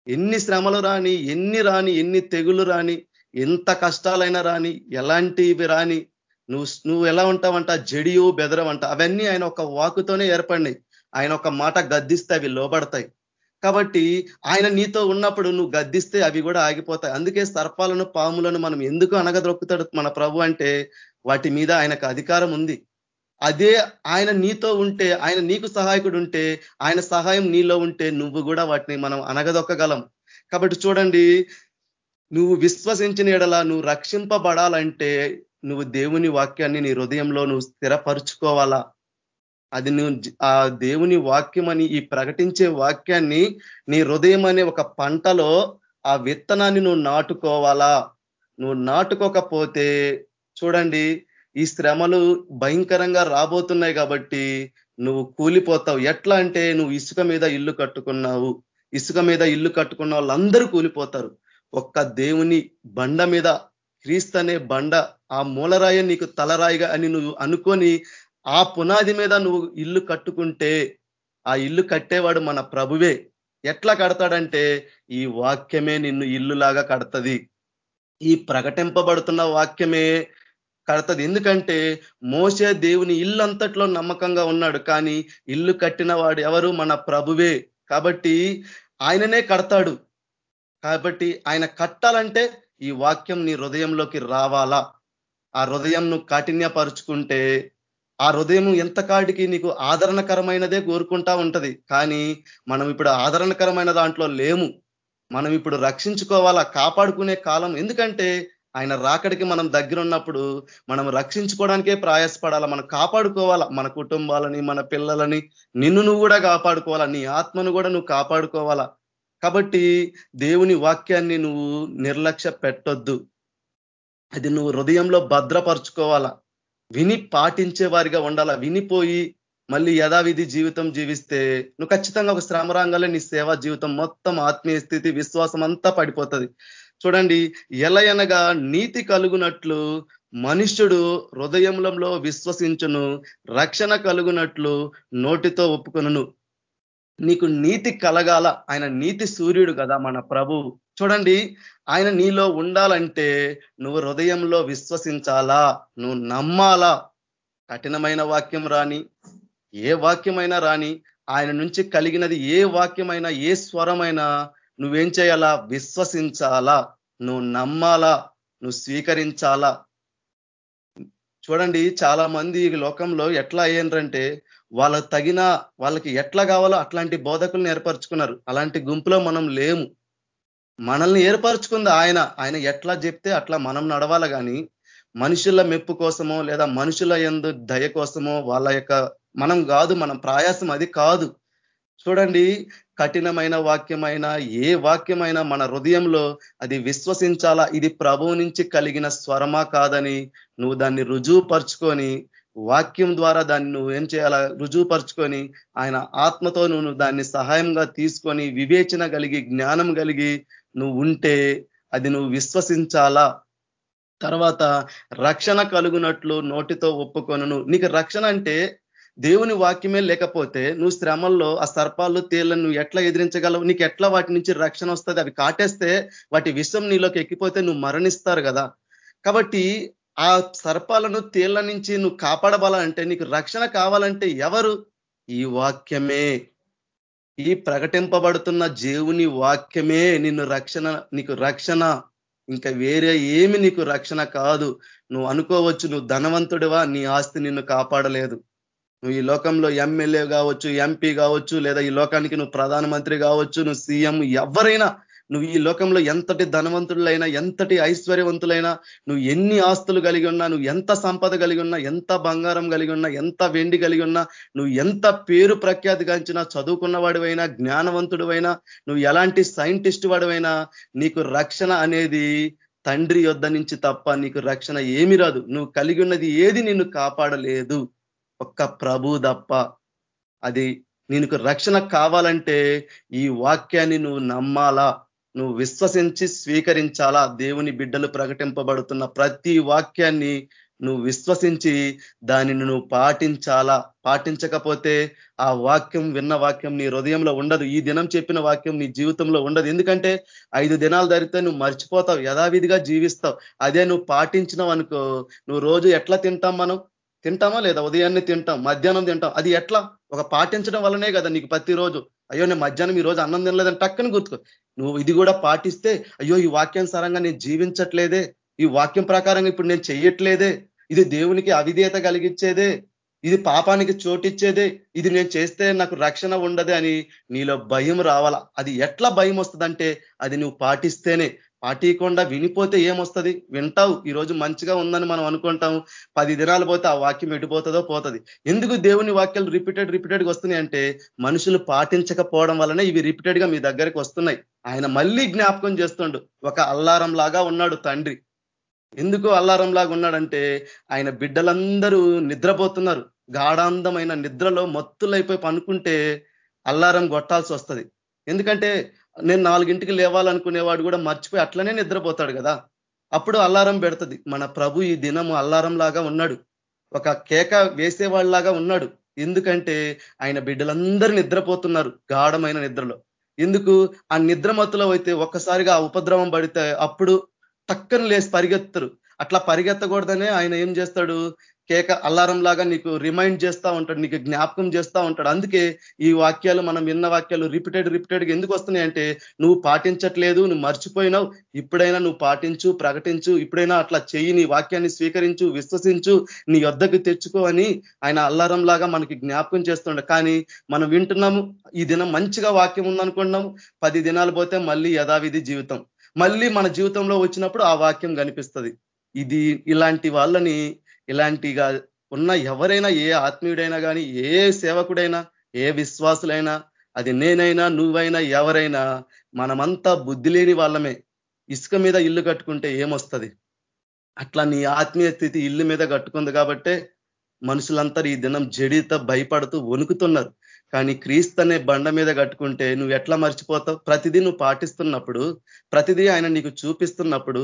Speaker 3: ఎన్ని శ్రమలు రాని ఎన్ని రాని ఎన్ని తెగులు రాని ఎంత కష్టాలైనా రాని ఎలాంటివి రాని నువ్వు నువ్వు ఎలా ఉంటావంట? జడియు బెదరవంట. అవన్నీ ఆయన ఒక వాకుతోనే ఏర్పడినాయి. ఆయన ఒక మాట గద్దిస్తే అవి లోబడతాయి. కాబట్టి ఆయన నీతో ఉన్నప్పుడు నువ్వు గద్దిస్తే అవి కూడా ఆగిపోతాయి. అందుకే సర్పాలను పాములను మనం ఎందుకు అనగదొక్కుతాడు మన ప్రభు అంటే వాటి మీద ఆయనకు అధికారం ఉంది. అదే ఆయన నీతో ఉంటే ఆయన నీకు సహాయకుడు ఉంటే ఆయన సహాయం నీలో ఉంటే నువ్వు కూడా వాటిని మనం అనగదొక్కగలం కాబట్టి చూడండి నువ్వు విశ్వసించిన ఎడలా నువ్వు రక్షింపబడాలంటే నువ్వు దేవుని వాక్యాన్ని నీ హృదయంలో నువ్వు స్థిరపరుచుకోవాలా? అది నువ్వు ఆ దేవుని వాక్యం అని ఈ ప్రకటించే వాక్యాన్ని నీ హృదయం అనే ఒక పంటలో ఆ విత్తనాన్ని నువ్వు నాటుకోవాలా? నువ్వు నాటుకోకపోతే చూడండి ఈ శ్రమలు భయంకరంగా రాబోతున్నాయి కాబట్టి నువ్వు కూలిపోతావు. ఎట్లా అంటే నువ్వు ఇసుక మీద ఇల్లు కట్టుకున్నావు. ఇసుక మీద ఇల్లు కట్టుకున్న వాళ్ళందరూ కూలిపోతారు. ఒక్క దేవుని బండ మీద క్రీస్తు అనే బండ ఆ మూలరాయి నీకు తలరాయిగా అని నువ్వు అనుకొని ఆ పునాది మీద నువ్వు ఇల్లు కట్టుకుంటే ఆ ఇల్లు కట్టేవాడు మన ప్రభువే. ఎట్లా కడతాడంటే ఈ వాక్యమే నిన్ను ఇల్లులాగా కడతది. ఈ ప్రకటింపబడుతున్న వాక్యమే కడతది. ఎందుకంటే మోసే దేవుని ఇల్లు అంతట్లో నమ్మకంగా ఉన్నాడు. కానీ ఇల్లు కట్టిన వాడు ఎవరు? మన ప్రభువే. కాబట్టి ఆయననే కడతాడు. కాబట్టి ఆయన కట్టాలంటే ఈ వాక్యం నీ హృదయంలోకి రావాలా? ఆ హృదయం నువ్వు కాఠిన్యపరుచుకుంటే ఆ హృదయం ఎంత కాటికి నీకు ఆదరణకరమైనదే కోరుకుంటా ఉంటది. కానీ మనం ఇప్పుడు ఆదరణకరమైన దాంట్లో లేము. మనం ఇప్పుడు రక్షించుకోవాలా? కాపాడుకునే కాలం. ఎందుకంటే ఆయన రాకడికి మనం దగ్గర ఉన్నప్పుడు మనం రక్షించుకోవడానికే ప్రయాసపడాలా? మనం కాపాడుకోవాలా? మన కుటుంబాలని మన పిల్లలని నిన్ను నువ్వు కూడా కాపాడుకోవాలా? నీ ఆత్మను కూడా నువ్వు కాపాడుకోవాలా? కాబట్టి దేవుని వాక్యాన్ని నువ్వు నిర్లక్ష్య పెట్టొద్దు. అది నువ్వు హృదయంలో భద్రపరుచుకోవాలా. విని పాటించే వారిగా ఉండాలా. వినిపోయి మళ్ళీ యథావిధి జీవితం జీవిస్తే నువ్వు ఖచ్చితంగా ఒక శ్రమరాంగాలే నీ సేవా జీవితం మొత్తం ఆత్మీయ స్థితి విశ్వాసం అంతా పడిపోతుంది. చూడండి ఎలయనగా నీతి కలుగునట్లు మనుష్యుడు హృదయంలో విశ్వసించును రక్షణ కలుగునట్లు నోటితో ఒప్పుకొను నీకు నీతి కలగాల. ఆయన నీతి సూర్యుడు కదా మన ప్రభు. చూడండి ఆయన నీలో ఉండాలంటే నువ్వు హృదయంలో విశ్వసించాలా? నువ్వు నమ్మాలా? కఠినమైన వాక్యం రాని ఏ వాక్యమైనా రాని ఆయన నుంచి కలిగినది ఏ వాక్యమైనా ఏ స్వరమైనా నువ్వేం చేయాలా? విశ్వసించాలా. నువ్వు నమ్మాలా? నువ్వు స్వీకరించాలా? చూడండి చాలా మంది ఈ లోకంలో ఎట్లా అయ్యారంటే వాళ్ళకు తగిన వాళ్ళకి ఎట్లా కావాలో అట్లాంటి బోధకులను ఏర్పరచుకున్నారు. అలాంటి గుంపులో మనం లేము. మనల్ని ఏర్పరచుకుంది ఆయన. ఆయన ఎట్లా చెప్తే అట్లా మనం నడవాలి కానీ మనుషుల మెప్పు కోసమో లేదా మనుషుల ఎందు దయ కోసమో వాళ్ళ యొక్క మనం కాదు మనం ప్రయాసం అది కాదు. చూడండి కఠినమైన వాక్యమైన ఏ వాక్యమైనా మన హృదయంలో అది విశ్వసించాలా? ఇది ప్రభువు నుంచి కలిగిన స్వరమా కాదని నువ్వు దాన్ని రుజువుపరుచుకొని వాక్యం ద్వారా దాన్ని నువ్వు ఏం చేయాలా? రుజువుపరుచుకొని ఆయన ఆత్మతో నువ్వు దాన్ని సహాయంగా తీసుకొని వివేచన కలిగి జ్ఞానం కలిగి నువ్వు ఉంటే అది నువ్వు విశ్వసించాలా? తర్వాత రక్షణ కలుగునట్లు నోటితో ఒప్పుకొనను. నీకు రక్షణ అంటే దేవుని వాక్యమే లేకపోతే నువ్వు శ్రమల్లో ఆ సర్పాలు తేళ్ళను నువ్వు ఎట్లా ఎదిరించగలవు? నీకు ఎట్లా వాటి నుంచి రక్షణ వస్తుంది? అవి కాటేస్తే వాటి విషం నీలోకి ఎక్కిపోతే నువ్వు మరణిస్తారు కదా. కాబట్టి ఆ సర్పాలను తేళ్ళ నుంచి నువ్వు కాపాడబలంటే నీకు రక్షణ కావాలంటే ఎవరు? ఈ వాక్యమే. ఈ ప్రకటింపబడుతున్న జీవుని వాక్యమే నిన్ను రక్షణ నీకు రక్షణ. ఇంకా వేరే ఏమి నీకు రక్షణ కాదు. నువ్వు అనుకోవచ్చు నువ్వు ధనవంతుడివా నీ ఆస్తి నిన్ను కాపాడలేదు. నువ్వు ఈ లోకంలో ఎమ్మెల్యే కావచ్చు ఎంపీ కావచ్చు లేదా ఈ లోకానికి నువ్వు ప్రధానమంత్రి కావచ్చు నువ్వు సీఎం ఎవరైనా నువ్వు ఈ లోకంలో ఎంతటి ధనవంతులైనా ఎంతటి ఐశ్వర్యవంతులైనా నువ్వు ఎన్ని ఆస్తులు కలిగి ఉన్నా నువ్వు ఎంత సంపద కలిగి ఉన్నా ఎంత బంగారం కలిగి ఉన్నా ఎంత వెండి కలిగి ఉన్నా నువ్వు ఎంత పేరు ప్రఖ్యాతి గాంచినా చదువుకున్న వాడివైనా జ్ఞానవంతుడివైనా నువ్వు ఎలాంటి సైంటిస్ట్ వాడివైనా నీకు రక్షణ అనేది తండ్రి యొద్ధ నుంచి తప్ప నీకు రక్షణ ఏమి రాదు. నువ్వు కలిగి ఉన్నది ఏది నిన్ను కాపాడలేదు. ఒక్క ప్రభు తప్ప. అది నీకు రక్షణ కావాలంటే ఈ వాక్యాన్ని నువ్వు నమ్మాలా? నువ్వు విశ్వసించి స్వీకరించాలా? దేవుని బిడ్డలు ప్రకటింపబడుతున్న ప్రతి వాక్యాన్ని నువ్వు విశ్వసించి దానిని నువ్వు పాటించాలా? పాటించకపోతే ఆ వాక్యం విన్న వాక్యం నీ హృదయంలో ఉండదు. ఈ దినం చెప్పిన వాక్యం నీ జీవితంలో ఉండదు. ఎందుకంటే ఐదు దినాలు ధరితే నువ్వు మర్చిపోతావు యథావిధిగా జీవిస్తావు. అదే నువ్వు పాటించినావు అనుకో నువ్వు రోజు ఎట్లా తింటాం మనం? తింటామా లేదా? ఉదయాన్నే తింటాం మధ్యాహ్నం తింటాం. అది ఎట్లా? ఒక పాటించడం వల్లనే కదా నీకు ప్రతిరోజు అయ్యో నేను మధ్యాహ్నం ఈ రోజు అన్నం తినలేదని టక్కని గుర్తుకో. నువ్వు ఇది కూడా పాటిస్తే అయ్యో ఈ వాక్యానుసారంగా నేను జీవించట్లేదే. ఈ వాక్యం ప్రకారంగా ఇప్పుడు నేను చెయ్యట్లేదే. ఇది దేవునికి అవిధేయత కలిగించేదే ఇది పాపానికి చోటిచ్చేదే. ఇది నేను చేస్తే నాకు రక్షణ ఉండదే అని నీలో భయం రావాల? అది ఎట్లా భయం వస్తుందంటే అది నువ్వు పాటిస్తేనే. పాటియకుండా వినిపోతే ఏమొస్తుంది? వింటావు. ఈరోజు మంచిగా ఉందని మనం అనుకుంటాం పది దినాలు పోతే ఆ వాక్యం ఎడిపోతుందో పోతుంది ఎందుకు దేవుని వాక్యాలు రిపీటెడ్ రిపీటెడ్గా వస్తున్నాయి అంటే మనుషులు పాటించకపోవడం వలన ఇవి రిపీటెడ్గా మీ దగ్గరికి వస్తున్నాయి. ఆయన మళ్ళీ జ్ఞాపకం చేస్తుండు. ఒక అల్లారం లాగా ఉన్నాడు తండ్రి. ఎందుకు అల్లారం లాగా ఉన్నాడంటే ఆయన బిడ్డలందరూ నిద్రపోతున్నారు. గాఢాంధమైన నిద్రలో మత్తులైపోయి పనుకుంటే అల్లారం కొట్టాల్సి వస్తుంది. ఎందుకంటే నేను నాలుగింటికి లేవాలనుకునేవాడు కూడా మర్చిపోయి అట్లనే నిద్రపోతాడు కదా. అప్పుడు అల్లారం పెడుతుంది. మన ప్రభు ఈ దినము అల్లారం లాగా ఉన్నాడు. ఒక కేక వేసేవాళ్ళలాగా ఉన్నాడు. ఎందుకంటే ఆయన బిడ్డలందరూ నిద్రపోతున్నారు గాఢమైన నిద్రలో. ఎందుకు? ఆ నిద్రమతులో అయితే ఒక్కసారిగా ఆ ఉపద్రవం పడితే అప్పుడు టక్కన లేసి పరిగెత్తరు అట్లా పరిగెత్తకూడదనే ఆయన ఏం చేస్తాడు? కేక అల్లారం లాగా నీకు రిమైండ్ చేస్తూ ఉంటాడు నీకు జ్ఞాపకం చేస్తూ ఉంటాడు. అందుకే ఈ వాక్యాలు మనం విన్న వాక్యాలు రిపీటెడ్ రిపీటెడ్గా ఎందుకు వస్తున్నాయంటే నువ్వు పాటించట్లేదు నువ్వు మర్చిపోయినావు ఇప్పుడైనా నువ్వు పాటించు ప్రకటించు ఇప్పుడైనా అట్లా చెయ్యి నీ వాక్యాన్ని స్వీకరించు విశ్వసించు నీ వద్దకు తెచ్చుకో అని ఆయన అల్లారం లాగా మనకి జ్ఞాపకం చేస్తుండే. కానీ మనం వింటున్నాము ఈ దినం మంచిగా వాక్యం ఉందనుకున్నాము పది దినాలు పోతే మళ్ళీ యథావిధి జీవితం. మళ్ళీ మన జీవితంలో వచ్చినప్పుడు ఆ వాక్యం కనిపిస్తుంది. ఇది ఇలాంటి వాళ్ళని ఇలాంటిగా ఉన్న ఎవరైనా ఏ ఆత్మీయుడైనా కానీ ఏ సేవకుడైనా ఏ విశ్వాసులైనా అది నేనైనా నువ్వైనా ఎవరైనా మనమంతా బుద్ధి లేని వాళ్ళమే. ఇసుక మీద ఇల్లు కట్టుకుంటే ఏమొస్తుంది? అట్లా నీ ఆత్మీయ స్థితి ఇల్లు మీద కట్టుకుంది కాబట్టే మనుషులంతా ఈ దినం జడిత భయపడుతూ వణుకుతున్నారు. కానీ క్రీస్తు అనే బండ మీద కట్టుకుంటే నువ్వు ఎట్లా మర్చిపోతావు? ప్రతిదీ నువ్వు పాటిస్తున్నప్పుడు ప్రతిదీ ఆయన నీకు చూపిస్తున్నప్పుడు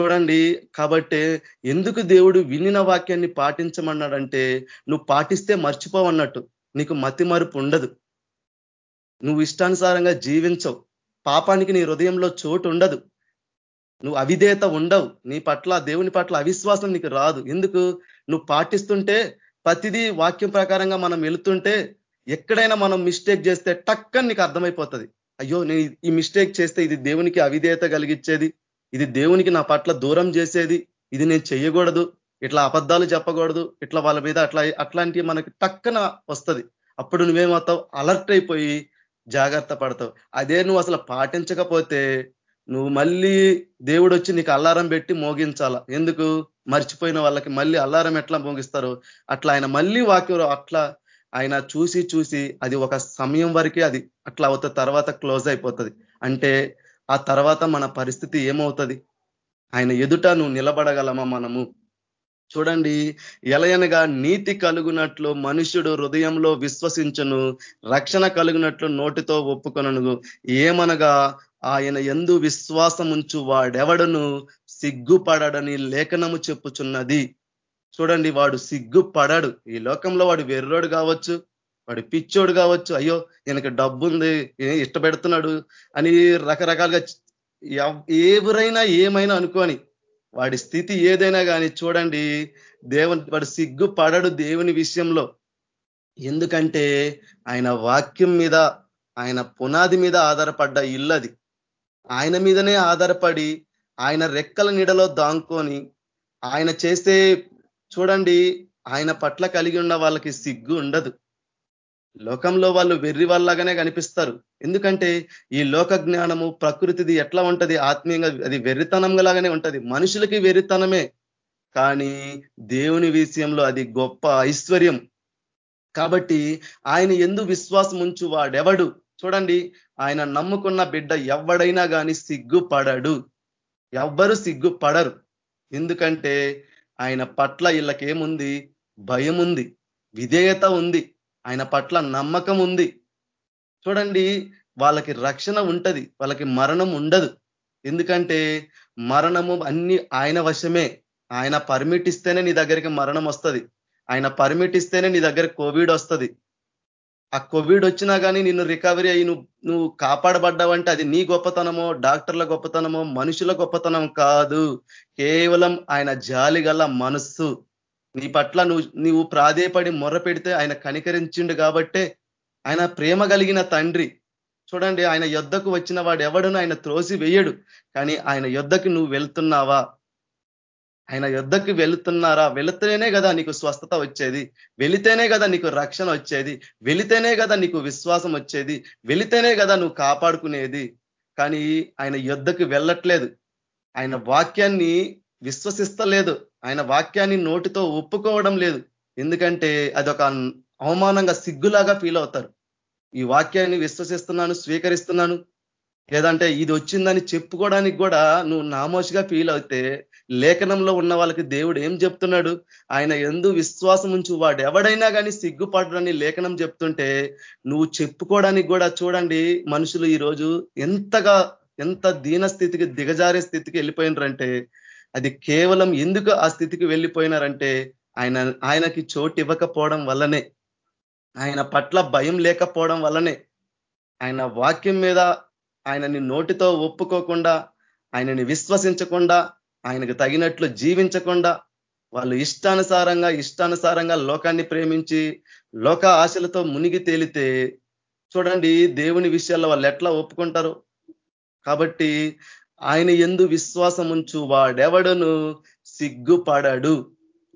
Speaker 3: చూడండి కాబట్టి ఎందుకు దేవుడు వినిన వాక్యాన్ని పాటించమన్నాడంటే నువ్వు పాటిస్తే మర్చిపోవన్నట్టు. నీకు మతి మరుపు ఉండదు. నువ్వు ఇష్టానుసారంగా జీవించవు. పాపానికి నీ హృదయంలో చోటు ఉండదు. నువ్వు అవిధేత ఉండవు. నీ పట్ల దేవుని పట్ల అవిశ్వాసం నీకు రాదు. ఎందుకు? నువ్వు పాటిస్తుంటే ప్రతిదీ వాక్యం ప్రకారంగా మనం వెళుతుంటే ఎక్కడైనా మనం మిస్టేక్ చేస్తే టక్కని నీకు అర్థమైపోతుంది. అయ్యో నేను ఈ మిస్టేక్ చేస్తే ఇది దేవునికి అవిధేయత కలిగించేది ఇది దేవునికి నా పట్ల దూరం చేసేది. ఇది నేను చెయ్యకూడదు ఇట్లా అబద్ధాలు చెప్పకూడదు. ఇట్లా వాళ్ళ మీద అట్లా అట్లాంటివి మనకి టక్కన వస్తుంది. అప్పుడు నువ్వేమవుతావు? అలర్ట్ అయిపోయి జాగ్రత్త పడతావు. అదే నువ్వు అసలు పాటించకపోతే నువ్వు మళ్ళీ దేవుడు వచ్చి నీకు అల్లారం పెట్టి మోగించాల? ఎందుకు? మర్చిపోయిన వాళ్ళకి మళ్ళీ అల్లారం ఎట్లా మోగిస్తారు? అట్లా ఆయన మళ్ళీ వాక్యం అట్లా ఆయన చూసి చూసి అది ఒక సమయం వరకే అది అట్లా అవుతుంది తర్వాత క్లోజ్ అయిపోతుంది. అంటే ఆ తర్వాత మన పరిస్థితి ఏమవుతుంది? ఆయన ఎదుట నువ్వు నిలబడగలమా మనము? చూడండి ఎలయనగా నీతి కలుగునట్లు మనుష్యుడు హృదయంలో విశ్వసించను రక్షణ కలుగునట్లు నోటితో ఒప్పుకొనను. ఏమనగా ఆయన ఎందు విశ్వాసముంచు వాడెవడను? సిగ్గుపడని లేఖనము చెప్పుచున్నది. చూడండి వాడు సిగ్గుపడడు. ఈ లోకంలో వాడు వెర్రోడు కావచ్చు. వాడు పిచ్చోడు కావచ్చు అయ్యో ఈయనకి డబ్బు ఉంది ఇష్టపెడుతున్నాడు అని రకరకాలుగా ఎవరైనా ఏమైనా అనుకోని వాడి స్థితి ఏదైనా కానీ చూడండి దేవుని వాడు సిగ్గు పడడు దేవుని విషయంలో. ఎందుకంటే ఆయన వాక్యం మీద ఆయన పునాది మీద ఆధారపడ్డ ఇల్లు అది ఆయన మీదనే ఆధారపడి ఆయన రెక్కల నీడలో దాంకొని ఆయన చేసే చూడండి ఆయన పట్ల కలిగి ఉన్న వాళ్ళకి సిగ్గు ఉండదు. లోకంలో వాళ్ళు వెర్రి వాళ్ళగానే కనిపిస్తారు. ఎందుకంటే ఈ లోక జ్ఞానము ప్రకృతిది ఎట్లా ఉంటది? ఆత్మీయంగా అది వెర్రితనంలాగానే ఉంటది. మనుషులకి వెర్రితనమే. కానీ దేవుని విషయంలో అది గొప్ప ఐశ్వర్యం. కాబట్టి ఆయన ఎందు విశ్వాసం ఉంచు వాడెవడు? చూడండి ఆయన నమ్ముకున్న బిడ్డ ఎవడైనా కానీ సిగ్గుపడడు. ఎవ్వరు సిగ్గుపడరు. ఎందుకంటే ఆయన పట్ల వీళ్ళకేముంది భయం ఉంది విధేయత ఉంది. ఆయన పట్ల నమ్మకం ఉంది. చూడండి వాళ్ళకి రక్షణ ఉంటది వాళ్ళకి మరణం ఉండదు. ఎందుకంటే మరణము అన్ని ఆయన వశమే. ఆయన పర్మిట్ ఇస్తేనే నీ దగ్గరికి మరణం వస్తుంది. ఆయన పర్మిట్ ఇస్తేనే నీ దగ్గర కోవిడ్ వస్తుంది. ఆ కోవిడ్ వచ్చినా కానీ నిన్ను రికవరీ అయ్యి నువ్వు నువ్వు కాపాడబడ్డావంటే అది నీ గొప్పతనమో డాక్టర్ల గొప్పతనమో మనుషుల గొప్పతనం కాదు. కేవలం ఆయన జాలి మనస్సు. నీ పట్ల నువ్వు నువ్వు ప్రాధేయపడి మొర్ర పెడితే ఆయన కనికరించిండు కాబట్టే ఆయన ప్రేమ కలిగిన తండ్రి. చూడండి ఆయన యుద్ధకు వచ్చిన వాడు ఎవడును ఆయన త్రోసి వేయడు. కానీ ఆయన యుద్ధకి నువ్వు వెళ్తున్నావా? ఆయన యుద్ధకి వెళుతున్నారా? వెళితేనే కదా నీకు స్వస్థత వచ్చేది. వెళితేనే కదా నీకు రక్షణ వచ్చేది. వెళితేనే కదా నీకు విశ్వాసం వచ్చేది. వెళితేనే కదా నువ్వు కాపాడుకునేది. కానీ ఆయన యుద్ధకి వెళ్ళట్లేదు. ఆయన వాక్యాన్ని విశ్వసిస్తలేదు. ఆయన వాక్యాన్ని నోటితో ఒప్పుకోవడం లేదు. ఎందుకంటే అదొక అవమానంగా సిగ్గులాగా ఫీల్ అవుతారు. ఈ వాక్యాన్ని విశ్వసిస్తున్నాను స్వీకరిస్తున్నాను. లేదంటే ఇది వచ్చిందని చెప్పుకోవడానికి కూడా నువ్వు నామోషిగా ఫీల్ అవుతే లేఖనంలో ఉన్న వాళ్ళకి దేవుడు ఏం చెప్తున్నాడు? ఆయన ఎందు విశ్వాసం ఉంచు. వాడు ఎవడైనా కానీ సిగ్గుపడని లేఖనం చెప్తుంటే నువ్వు చెప్పుకోవడానికి కూడా చూడండి మనుషులు ఈరోజు ఎంతగా ఎంత దీన స్థితికి దిగజారే స్థితికి వెళ్ళిపోయినారంటే అది కేవలం ఎందుకు ఆ స్థితికి వెళ్ళిపోయినారంటే ఆయన ఆయనకి చోటు ఇవ్వకపోవడం వల్లనే ఆయన పట్ల భయం లేకపోవడం వల్లనే. ఆయన వాక్యం మీద ఆయనని నోటితో ఒప్పుకోకుండా ఆయనని విశ్వసించకుండా ఆయనకు తగినట్లు జీవించకుండా వాళ్ళు ఇష్టానుసారంగా ఇష్టానుసారంగా లోకాన్ని ప్రేమించి లోక ఆశలతో మునిగి తేలితే చూడండి దేవుని విషయాల్లో వాళ్ళు ఎట్లా ఒప్పుకుంటారు? కాబట్టి ఆయన ఎందు విశ్వాసం ఉంచు వాడెవడను? సిగ్గుపడడు.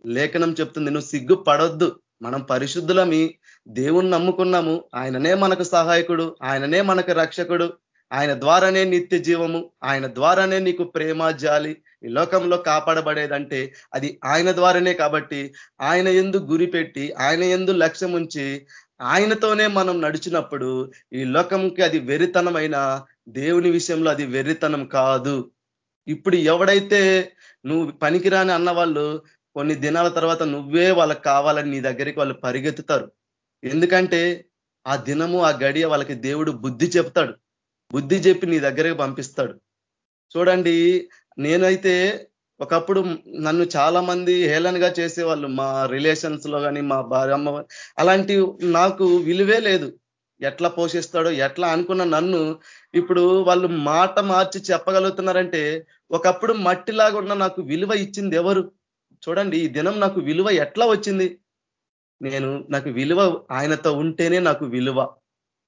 Speaker 3: లేఖనం చెప్తుంది నువ్వు సిగ్గుపడొద్దు. మనం పరిశుద్ధులమి. దేవుణ్ణి నమ్ముకున్నాము. ఆయననే మనకు సహాయకుడు. ఆయననే మనకు రక్షకుడు. ఆయన ద్వారానే నిత్య జీవము. ఆయన ద్వారానే నీకు ప్రేమ జాలి ఈ లోకంలో కాపాడబడేదంటే అది ఆయన ద్వారానే కాబట్టి ఆయన ఎందు గురి పెట్టి ఆయన ఎందు లక్ష్యం ఉంచి ఆయనతోనే మనం నడిచినప్పుడు ఈ లోకంకి అది వెరితనమైన దేవుని విషయంలో అది వెర్రితనం కాదు. ఇప్పుడు ఎవడైతే నువ్వు పనికిరాని అన్న వాళ్ళు కొన్ని దినాల తర్వాత నువ్వే వాళ్ళకి కావాలని నీ దగ్గరికి వాళ్ళు పరిగెత్తుతారు. ఎందుకంటే ఆ దినము ఆ గడియ వాళ్ళకి దేవుడు బుద్ధి చెప్తాడు. బుద్ధి చెప్పి నీ దగ్గరికి పంపిస్తాడు. చూడండి నేనైతే ఒకప్పుడు నన్ను చాలా మంది హేళనగా చేసేవాళ్ళు. మా రిలేషన్స్లో కానీ మా భార్యమ్మ అలాంటి నాకు విలువే లేదు. ఎట్లా పోషిస్తాడో ఎట్లా అనుకున్న నన్ను ఇప్పుడు వాళ్ళు మాట మార్చి చెప్పగలుగుతున్నారంటే ఒకప్పుడు మట్టిలాగా ఉన్న నాకు విలువ ఇచ్చింది ఎవరు? చూడండి ఈ దినం నాకు విలువ ఎట్లా వచ్చింది? నేను నాకు విలువ ఆయనతో ఉంటేనే నాకు విలువ.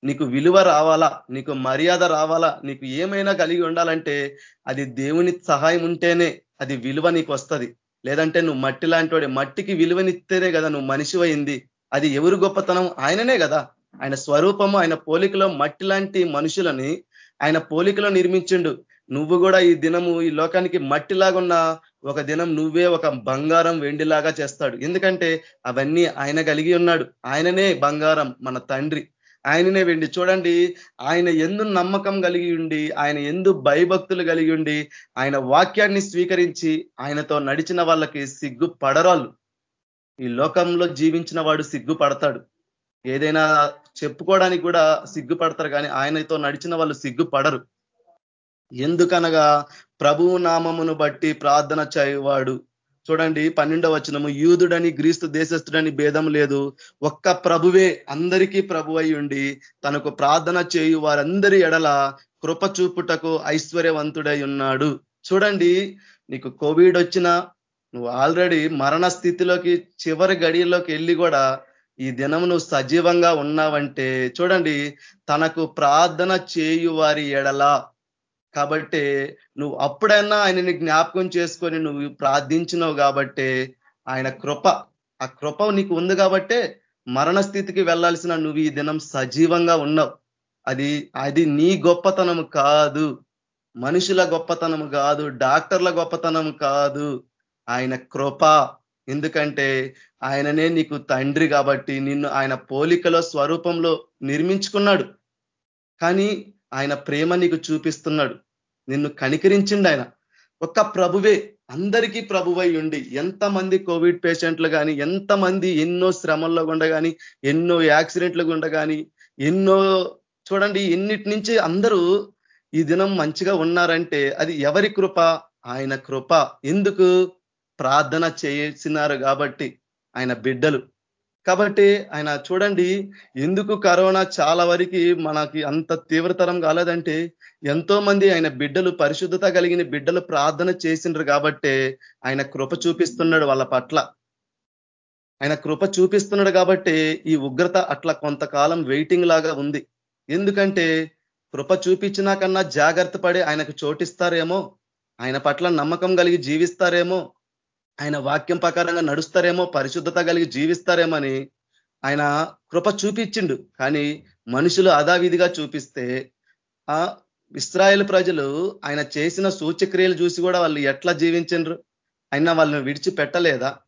Speaker 3: నీకు విలువ రావాలా? నీకు మర్యాద రావాలా? నీకు ఏమైనా కలిగి ఉండాలంటే అది దేవుని సహాయం ఉంటేనే. అది విలువ నీకు వస్తుంది లేదంటే నువ్వు మట్టి లాంటి మట్టికి విలువనిస్తేనే కదా నువ్వు మనిషి అయింది అది ఎవరు గొప్పతనం? ఆయననే కదా. ఆయన స్వరూపము ఆయన పోలికలో మట్టి లాంటి మనుషులని ఆయన పోలికలో నిర్మించిండు. నువ్వు కూడా ఈ దినము ఈ లోకానికి మట్టిలాగున్న ఒక దినం నువ్వే ఒక బంగారం వెండిలాగా చేస్తాడు. ఎందుకంటే అవన్నీ ఆయన కలిగి ఉన్నాడు. ఆయననే బంగారం మన తండ్రి. ఆయననే వెండి. చూడండి ఆయన ఎందు నమ్మకం కలిగి ఉండి ఆయన ఎందు భయభక్తులు కలిగి ఉండి ఆయన వాక్యాన్ని స్వీకరించి ఆయనతో నడిచిన వాళ్ళకి సిగ్గు పడరాళ్ళు ఈ లోకంలో జీవించిన వాడు సిగ్గుపడతాడు. ఏదైనా చెప్పుకోవడానికి కూడా సిగ్గుపడతారు కానీ ఆయనతో నడిచిన వాళ్ళు సిగ్గుపడరు. ఎందుకనగా ప్రభువు నామమును బట్టి ప్రార్థన చేయవాడు చూడండి పన్నెండవ వచనము యూదుడని గ్రీస్తు దేశస్థుడని భేదం లేదు. ఒక్క ప్రభువే అందరికీ ప్రభు ఉండి తనకు ప్రార్థన చేయు వారందరి ఎడల కృప చూపుటకు ఐశ్వర్యవంతుడై ఉన్నాడు. చూడండి నీకు కోవిడ్ వచ్చినా నువ్వు ఆల్రెడీ మరణ స్థితిలోకి చివరి గడియలోకి వెళ్ళి కూడా ఈ దినం నువ్వు సజీవంగా ఉన్నావంటే చూడండి తనకు ప్రార్థన చేయు వారి ఎడల కాబట్టి నువ్వు అప్పుడైనా ఆయనని జ్ఞాపకం చేసుకొని నువ్వు ప్రార్థించినావు కాబట్టే ఆయన కృప ఆ కృప నీకు ఉంది కాబట్టే మరణ స్థితికి వెళ్ళాల్సిన నువ్వు ఈ దినం సజీవంగా ఉన్నావు. అది అది నీ గొప్పతనం కాదు. మనుషుల గొప్పతనం కాదు డాక్టర్ల గొప్పతనం కాదు. ఆయన కృప ఎందుకంటే ఆయననే నీకు తండ్రి కాబట్టి నిన్ను ఆయన పోలికలో స్వరూపంలో నిర్మించుకున్నాడు. కానీ ఆయన ప్రేమ నీకు చూపిస్తున్నాడు. నిన్ను కనికరించిండు ఆయన. ఒక్క ప్రభువే అందరికీ ప్రభువై ఉండి ఎంతమంది కోవిడ్ పేషెంట్లు కానీ ఎంతమంది ఎన్నో శ్రమల్లో గుండ కానీ ఎన్నో యాక్సిడెంట్లు గుండ కానీ ఎన్నో చూడండి ఎన్నిటి నుంచి అందరూ ఈ దినం మంచిగా ఉన్నారంటే అది ఎవరి కృప? ఆయన కృప. ఎందుకు? ప్రార్థన చేసినారు కాబట్టి ఆయన బిడ్డలు. కాబట్టి ఆయన చూడండి ఎందుకు కరోనా చాలా వరకు మనకి అంత తీవ్రతరం కాలేదంటే ఎంతో మంది ఆయన బిడ్డలు పరిశుద్ధత కలిగిన బిడ్డలు ప్రార్థన చేసిండ్రు కాబట్టే ఆయన కృప చూపిస్తున్నాడు వాళ్ళ పట్ల. ఆయన కృప చూపిస్తున్నాడు కాబట్టి ఈ ఉగ్రత అట్లా కొంతకాలం వెయిటింగ్ లాగా ఉంది. ఎందుకంటే కృప చూపించినా కన్నా జాగ్రత్త పడి ఆయనకు చోటిస్తారేమో ఆయన పట్ల నమ్మకం కలిగి జీవిస్తారేమో ఆయన వాక్యం ప్రకారంగా నడుస్తారేమో పరిశుద్ధత కలిగి జీవిస్తారేమో అని ఆయన కృప చూపించిండు. కానీ మనుషులు అదావిధిగా చూపిస్తే ఆ ఇస్రాయేల్ ప్రజలు ఆయన చేసిన సూచక్రియలు చూసి కూడా వాళ్ళు ఎట్లా జీవించండ్రు? అయినా వాళ్ళని విడిచిపెట్టలేదా?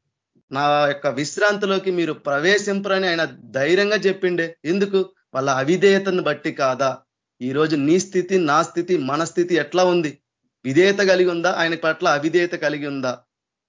Speaker 3: నా యొక్క విశ్రాంతిలోకి మీరు ప్రవేశింపరని ఆయన ధైర్యంగా చెప్పిండే. ఎందుకు? వాళ్ళ అవిధేయతను బట్టి కాదా? ఈరోజు నీ స్థితి నా స్థితి మన స్థితి ఎట్లా ఉంది? విధేయత కలిగి ఉందా? ఆయన పట్ల అవిధేయత కలిగి ఉందా?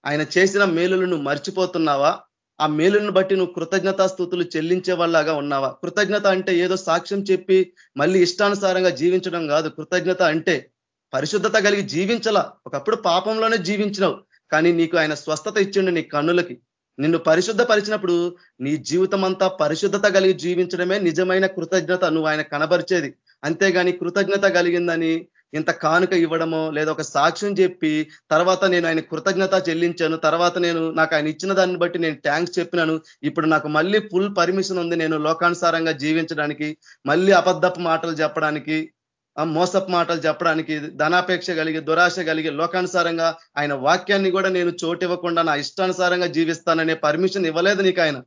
Speaker 3: ఆయన చేసిన మేలులను మర్చిపోతున్నావా? ఆ మేలును బట్టి నువ్వు కృతజ్ఞతా స్థుతులు చెల్లించే వాళ్ళగా ఉన్నావా? కృతజ్ఞత అంటే ఏదో సాక్ష్యం చెప్పి మళ్ళీ ఇష్టానుసారంగా జీవించడం కాదు. కృతజ్ఞత అంటే పరిశుద్ధత కలిగి జీవించలా. ఒకప్పుడు పాపంలోనే జీవించినావు. కానీ నీకు ఆయన స్వస్థత ఇచ్చిండు నీ కన్నులకి. నిన్ను పరిశుద్ధపరిచినప్పుడు నీ జీవితం అంతా పరిశుద్ధత కలిగి జీవించడమే నిజమైన కృతజ్ఞత నువ్వు ఆయన కనబరిచేది. అంతేగాని కృతజ్ఞత కలిగిందని ఇంత కానుక ఇవ్వడమో లేదా ఒక సాక్ష్యం చెప్పి తర్వాత నేను ఆయన కృతజ్ఞత చెల్లించాను తర్వాత నేను నాకు ఆయన ఇచ్చిన దాన్ని బట్టి నేను ట్యాంక్స్ చెప్పినాను ఇప్పుడు నాకు మళ్ళీ ఫుల్ పర్మిషన్ ఉంది నేను లోకానుసారంగా జీవించడానికి మళ్ళీ అబద్ధపు మాటలు చెప్పడానికి మోసపు మాటలు చెప్పడానికి ధనాపేక్ష కలిగి దురాశ కలిగి లోకానుసారంగా ఆయన వాక్యాన్ని కూడా నేను చోటు ఇవ్వకుండా నా ఇష్టానుసారంగా జీవిస్తాననే పర్మిషన్ ఇవ్వలేదు నీకు ఆయన.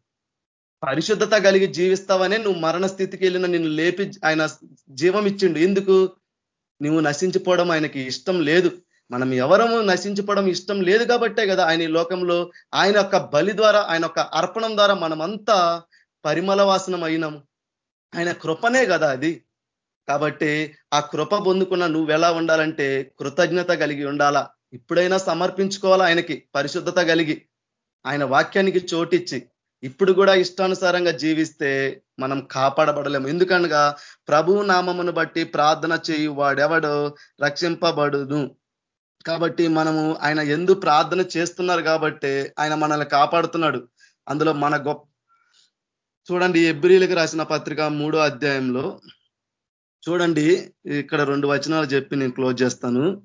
Speaker 3: పరిశుద్ధత కలిగి జీవిస్తావనే నువ్వు మరణ స్థితికి వెళ్ళిన నిన్ను లేపి ఆయన జీవం ఇచ్చిండు. ఎందుకు? నువ్వు నశించిపోవడం ఆయనకి ఇష్టం లేదు. మనం ఎవరము నశించిపోవడం ఇష్టం లేదు కాబట్టే కదా ఆయన ఈ లోకంలో ఆయన యొక్క బలి ద్వారా ఆయన యొక్క అర్పణం ద్వారా మనమంతా పరిమళ వాసనం అయినాము ఆయన కృపనే కదా అది. కాబట్టి ఆ కృప పొందుకున్న నువ్వు ఎలా ఉండాలంటే కృతజ్ఞత కలిగి ఉండాలా. ఇప్పుడైనా సమర్పించుకోవాలా ఆయనకి పరిశుద్ధత కలిగి. ఆయన వాక్యానికి చోటిచ్చి. ఇప్పుడు కూడా ఇష్టానుసారంగా జీవిస్తే మనం కాపాడబడలేము. ఎందుకనగా ప్రభు నామమును బట్టి ప్రార్థన చేయు వాడెవడో? రక్షింపబడును. కాబట్టి మనము ఆయన ఎందు ప్రార్థన చేస్తున్నారు కాబట్టి ఆయన మనల్ని కాపాడుతున్నాడు. అందులో మన గొప్ప చూడండి ఎబ్రిలకు రాసిన పత్రిక మూడో అధ్యాయంలో చూడండి ఇక్కడ రెండు వచనాలు చెప్పి నేను క్లోజ్ చేస్తాను.